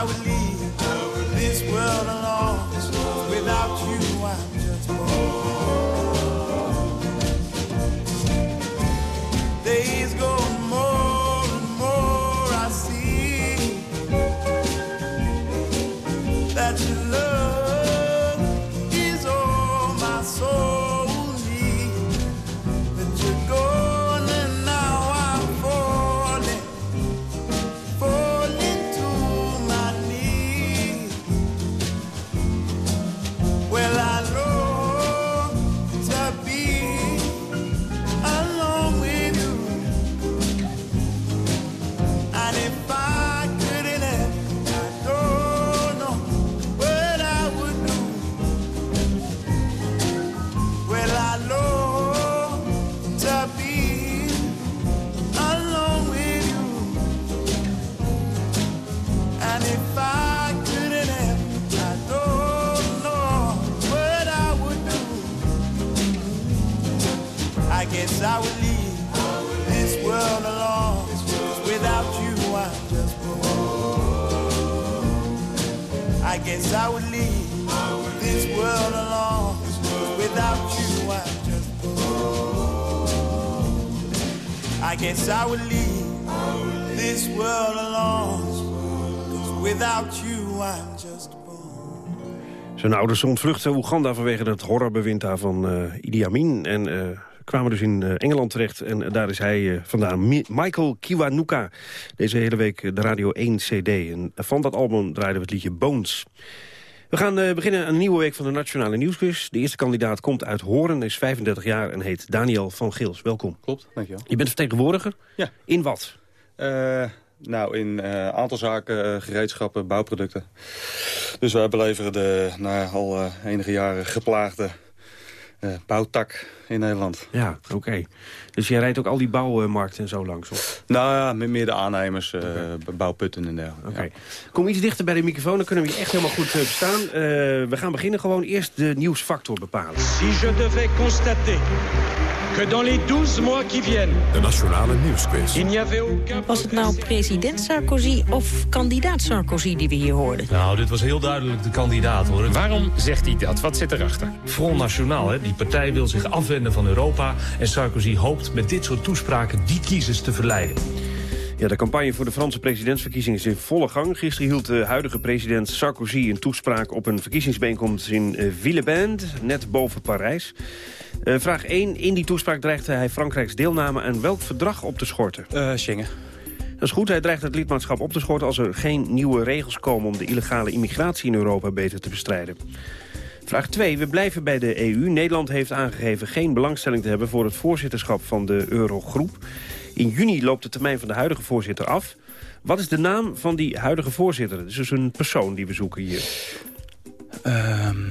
I would leave Zijn ouders ontvluchten Oeganda vanwege het horrorbewind daar van eh, Idi Amin. En eh, kwamen dus in eh, Engeland terecht. En daar is hij vandaan. Mi- Michael Kiwanuka. Deze hele week de Radio 1 CD. En van dat album draaiden we het liedje Bones. We gaan beginnen aan een nieuwe week van de Nationale Nieuwsquiz. De eerste kandidaat komt uit Hoorn, is 35 jaar en heet Daniel van Gils. Welkom. Klopt, dankjewel. Je bent vertegenwoordiger? Ja. In wat? Eh, nou, in een aantal zaken, eh, gereedschappen, bouwproducten. Dus wij beleveren de na al eh, enige jaren geplaagde eh, bouwtak in Nederland. Ja, oké. Dus jij rijdt ook al die bouwmarkten en zo langs? Of? Nou ja, met meer de aannemers, eh, bouwputten en dergelijke. Oké. Kom iets dichter bij de microfoon, dan kunnen we je echt helemaal goed eh, verstaan. Eh, we gaan beginnen gewoon eerst de nieuwsfactor bepalen. Si je devais constater que dans les 12 mois qui viennent... De Nationale Nieuwsquiz. Was het nou president Sarkozy of kandidaat Sarkozy die we hier hoorden? Nou, dit was heel duidelijk de kandidaat, hoor. Waarom zegt hij dat? Wat zit erachter? Front National, hè? die partij wil zich afwenden van Europa... en Sarkozy hoopt met dit soort toespraken die kiezers te verleiden. Ja, de campagne voor de Franse presidentsverkiezingen is in volle gang. Gisteren hield de huidige president Sarkozy een toespraak op een verkiezingsbijeenkomst in eh, Villebende, net boven Parijs. Eh, vraag 1. In die toespraak dreigde hij Frankrijks deelname aan welk verdrag op te schorten? Eh, Schengen. Dat is goed. Hij dreigt het lidmaatschap op te schorten als er geen nieuwe regels komen om de illegale immigratie in Europa beter te bestrijden. Vraag 2. We blijven bij de EU. Nederland heeft aangegeven geen belangstelling te hebben voor het voorzitterschap van de Eurogroep. In juni loopt de termijn van de huidige voorzitter af. Wat is de naam van die huidige voorzitter? Het is dus een persoon die we zoeken hier. Ehm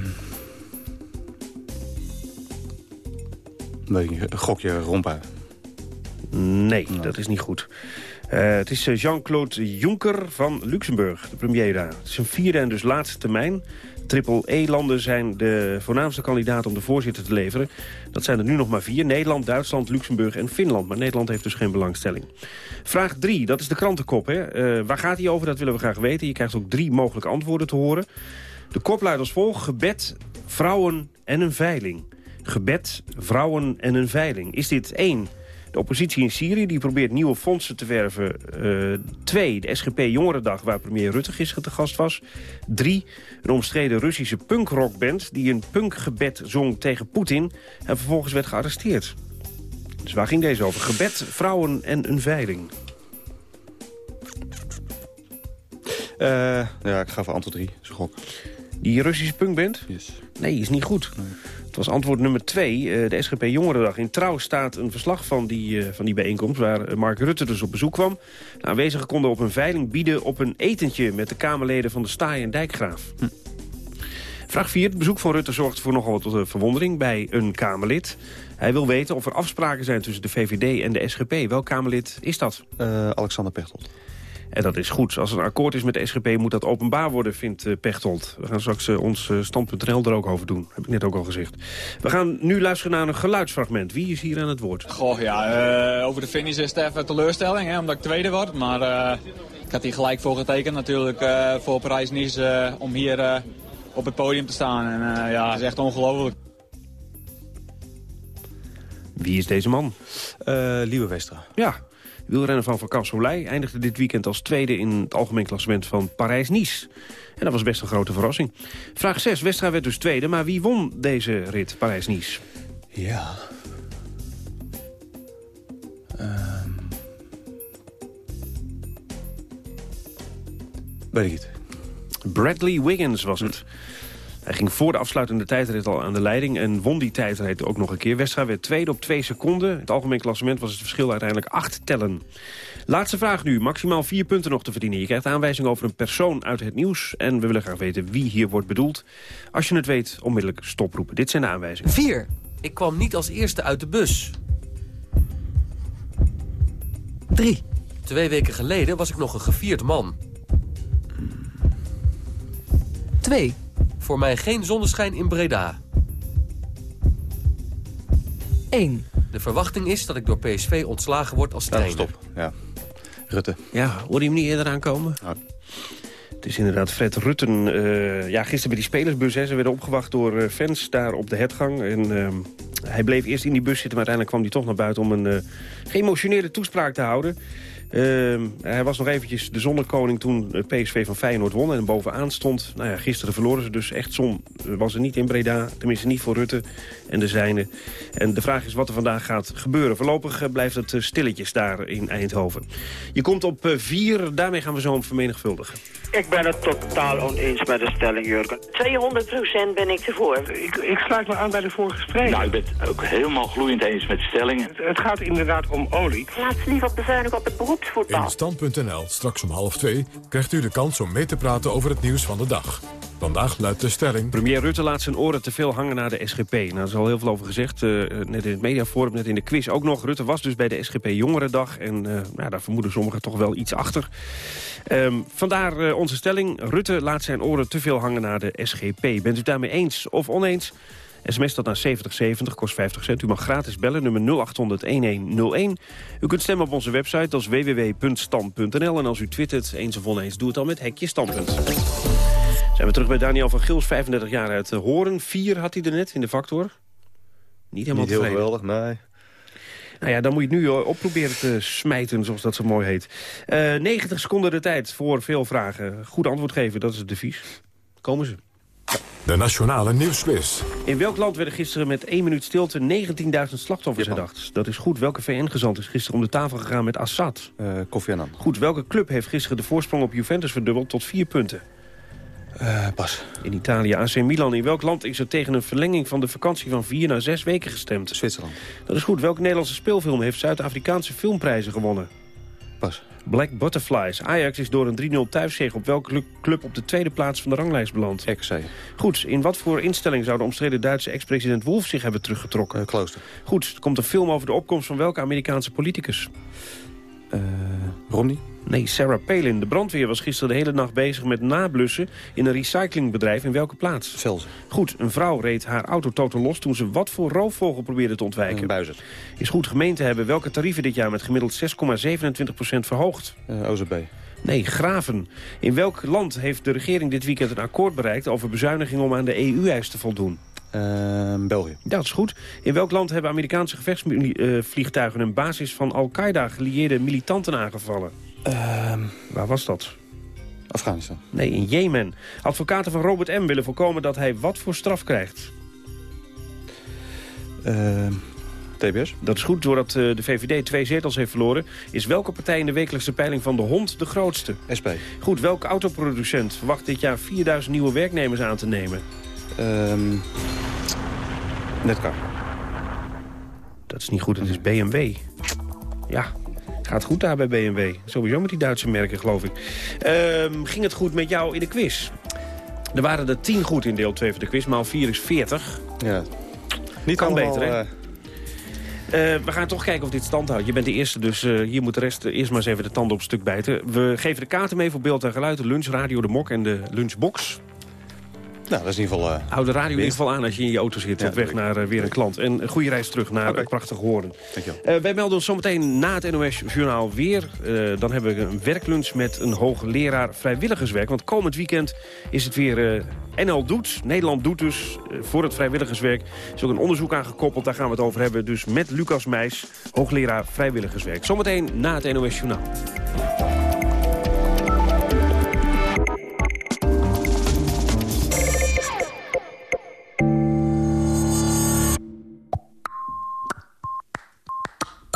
niet, gokje Rompa. Nee, dat is niet goed. Eh, het is eh, Jean-Claude Juncker van Luxemburg, de premier daar. Het is een vierde en dus laatste termijn. Triple-E-landen zijn de voornaamste kandidaten om de voorzitter te leveren. Dat zijn er nu nog maar vier. Nederland, Duitsland, Luxemburg en Finland. Maar Nederland heeft dus geen belangstelling. Vraag 3, dat is de krantenkop. Hè? Eh, waar gaat hij over? Dat willen we graag weten. Je krijgt ook drie mogelijke antwoorden te horen. De kop luidt als volgt. Gebed, vrouwen en een veiling. Gebed, vrouwen en een veiling. Is dit één? De oppositie in Syrië die probeert nieuwe fondsen te werven. Uh, twee, de SGP Jongerendag waar premier Rutte gisteren te gast was. Drie, een omstreden Russische punkrockband... die een punkgebed zong tegen Poetin en vervolgens werd gearresteerd. Dus waar ging deze over? Gebed, vrouwen en een veiling. Uh, ja, ik ga voor antwoord 3. Schok. Die Russische punkband? Yes. Nee, is niet goed. Nee. Het was antwoord nummer 2, de SGP Jongerendag. In Trouw staat een verslag van die, van die bijeenkomst... waar Mark Rutte dus op bezoek kwam. De aanwezigen konden op een veiling bieden op een etentje... met de Kamerleden van de Staaij en Dijkgraaf. Hm. Vraag 4. Het bezoek van Rutte zorgt voor nogal wat verwondering bij een Kamerlid. Hij wil weten of er afspraken zijn tussen de VVD en de SGP. Welk Kamerlid is dat? Uh, Alexander Pechtold. En dat is goed. Als er een akkoord is met de SGP moet dat openbaar worden, vindt uh, Pechtold. We gaan straks uh, ons uh, stand.nl er ook over doen. Heb ik net ook al gezegd. We gaan nu luisteren naar een geluidsfragment. Wie is hier aan het woord? Goh, ja, over de finish is het even teleurstelling, hè, omdat ik tweede word. Maar ik had hier gelijk voor getekend natuurlijk uh, voor Parijs-Nice uh, om hier uh, op het podium te staan. En ja, het is echt ongelooflijk. Wie is deze man? Lieve Westra. Ja, wielrenner van Van eindigde dit weekend als tweede in het algemeen klassement van Parijs-Nice. En dat was best een grote verrassing. Vraag 6. Westra werd dus tweede, maar wie won deze rit Parijs-Nice? Ja... Um... Weet ik het. Bradley Wiggins was het. Hij ging voor de afsluitende tijdrit al aan de leiding... en won die tijdrit ook nog een keer. Westra werd tweede op twee seconden. Het algemeen klassement was het verschil uiteindelijk acht tellen. Laatste vraag nu. Maximaal vier punten nog te verdienen. Je krijgt aanwijzing over een persoon uit het nieuws... en we willen graag weten wie hier wordt bedoeld. Als je het weet, onmiddellijk stoproepen. Dit zijn de aanwijzingen. 4. Ik kwam niet als eerste uit de bus. 3. Twee weken geleden was ik nog een gevierd man. 2. Voor mij geen zonneschijn in Breda. 1. De verwachting is dat ik door PSV ontslagen word als trainer. Ja, stop. Ja. Rutte. Ja, hoorde je hem niet eerder aankomen? Ja. Het is inderdaad Fred Rutten. Uh, ja, gisteren bij die spelersbus. Hè, ze werden opgewacht door uh, fans daar op de hetgang. En uh, hij bleef eerst in die bus zitten, maar uiteindelijk kwam hij toch naar buiten... om een geëmotioneerde toespraak te houden. Uh, hij was nog eventjes de zonnekoning toen PSV van Feyenoord won en bovenaan stond. Nou ja, gisteren verloren ze dus echt zon. Was er niet in Breda, tenminste niet voor Rutte en de zijne. En de vraag is wat er vandaag gaat gebeuren. Voorlopig uh, blijft het uh, stilletjes daar in Eindhoven. Je komt op uh, vier, daarmee gaan we zo vermenigvuldigen. Ik ben het totaal oneens met de stelling, Jurgen. 200% ben ik ervoor. Ik, ik sluit me aan bij de vorige spreker. Nou, ik ben het ook helemaal gloeiend eens met de stellingen. Het, het gaat inderdaad om olie. Laat ze liever bezuinigen op het beroepsvoetbal. In Stand.nl, straks om half twee, krijgt u de kans om mee te praten over het nieuws van de dag. Vandaag luidt de stelling... Premier Rutte laat zijn oren te veel hangen naar de SGP. Nou, heel veel over gezegd. Uh, net in het mediaforum, net in de quiz ook nog. Rutte was dus bij de SGP Jongerendag. En uh, nou, daar vermoeden sommigen toch wel iets achter. Um, vandaar uh, onze stelling. Rutte laat zijn oren te veel hangen naar de SGP. Bent u daarmee eens of oneens? SMS dat naar 7070, kost 50 cent. U mag gratis bellen, nummer 0800-1101. U kunt stemmen op onze website, dat is www.stand.nl. En als u twittert, eens of oneens, doe het dan met hekje standpunt. Zijn we terug bij Daniel van Gils, 35 jaar uit Horen. Vier had hij er net in de factor. Niet helemaal Niet heel geweldig, nee. Nou ja, dan moet je het nu op proberen te smijten, zoals dat zo mooi heet. Uh, 90 seconden de tijd voor veel vragen. Goed antwoord geven, dat is het devies. Komen ze. De Nationale Nieuwsquiz. In welk land werden gisteren met één minuut stilte 19.000 slachtoffers herdacht? Dat is goed. Welke VN-gezant is gisteren om de tafel gegaan met Assad? Uh, Kofi Annan. Goed. Welke club heeft gisteren de voorsprong op Juventus verdubbeld tot vier punten? Uh, pas. In Italië, AC Milan. In welk land is er tegen een verlenging van de vakantie van vier naar zes weken gestemd? Zwitserland. Dat is goed. Welke Nederlandse speelfilm heeft Zuid-Afrikaanse filmprijzen gewonnen? Pas. Black Butterflies. Ajax is door een 3-0 thuiszege op welke club op de tweede plaats van de ranglijst beland? RKC. Goed. In wat voor instelling zou de omstreden Duitse ex-president Wolf zich hebben teruggetrokken? Klooster. Goed. Er komt een film over de opkomst van welke Amerikaanse politicus? Uh, Romney? Nee, Sarah Palin. De brandweer was gisteren de hele nacht bezig met nablussen... in een recyclingbedrijf in welke plaats? Velzen. Goed, een vrouw reed haar auto totaal los... toen ze wat voor roofvogel probeerde te ontwijken. Een buizen. Is goed gemeente hebben welke tarieven dit jaar... met gemiddeld 6,27% verhoogd? Uh, OZB. Nee, Graven. In welk land heeft de regering dit weekend een akkoord bereikt... over bezuiniging om aan de EU-eis te voldoen? Uh, België. Ja, dat is goed. In welk land hebben Amerikaanse gevechtsvliegtuigen... een basis van Al-Qaeda gelieerde militanten aangevallen? Uh, Waar was dat? Afghanistan. Nee, in Jemen. Advocaten van Robert M. willen voorkomen dat hij wat voor straf krijgt? Uh, TBS. Dat is goed. Doordat uh, de VVD twee zetels heeft verloren... is welke partij in de wekelijkse peiling van de hond de grootste? SP. Goed. Welke autoproducent verwacht dit jaar 4000 nieuwe werknemers aan te nemen? Um, Netcar. Dat is niet goed. Het is BMW. Ja, Gaat goed daar bij BMW. Sowieso met die Duitse merken, geloof ik. Um, ging het goed met jou in de quiz? Er waren er 10 goed in deel 2 van de quiz. Maal 4 is 40. Ja. Niet kan beter, hè? Uh... Uh, we gaan toch kijken of dit stand houdt. Je bent de eerste, dus uh, hier moet de rest eerst maar eens even de tanden op stuk bijten. We geven de kaarten mee voor beeld en geluid, de lunchradio, de mok en de lunchbox. Nou, dat is in ieder geval... Houd de radio in ieder geval aan als je in je auto zit... op weg naar weer een klant. En een goede reis terug naar okay. prachtig horen. Uh, wij melden ons zometeen na het NOS-journaal weer. Dan hebben we een werklunch met een hoogleraar vrijwilligerswerk. Want komend weekend is het weer NL Doet. Nederland doet dus voor het vrijwilligerswerk. Er is ook een onderzoek aangekoppeld, daar gaan we het over hebben. Dus met Lucas Meijs, hoogleraar vrijwilligerswerk. Zometeen na het NOS-journaal.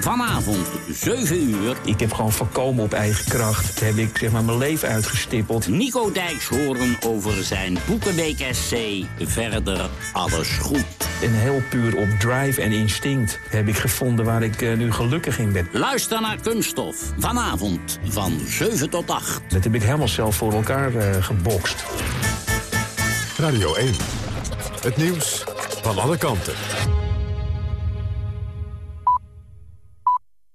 Vanavond, 7 uur. Ik heb gewoon voorkomen op eigen kracht. Heb ik zeg maar, mijn leven uitgestippeld. Nico Dijks horen over zijn Boekenweek SC. Verder alles goed. En heel puur op drive en instinct heb ik gevonden waar ik uh, nu gelukkig in ben. Luister naar Kunststof. Vanavond van 7 tot 8. Dat heb ik helemaal zelf voor elkaar uh, gebokst. Radio 1. Het nieuws van alle kanten.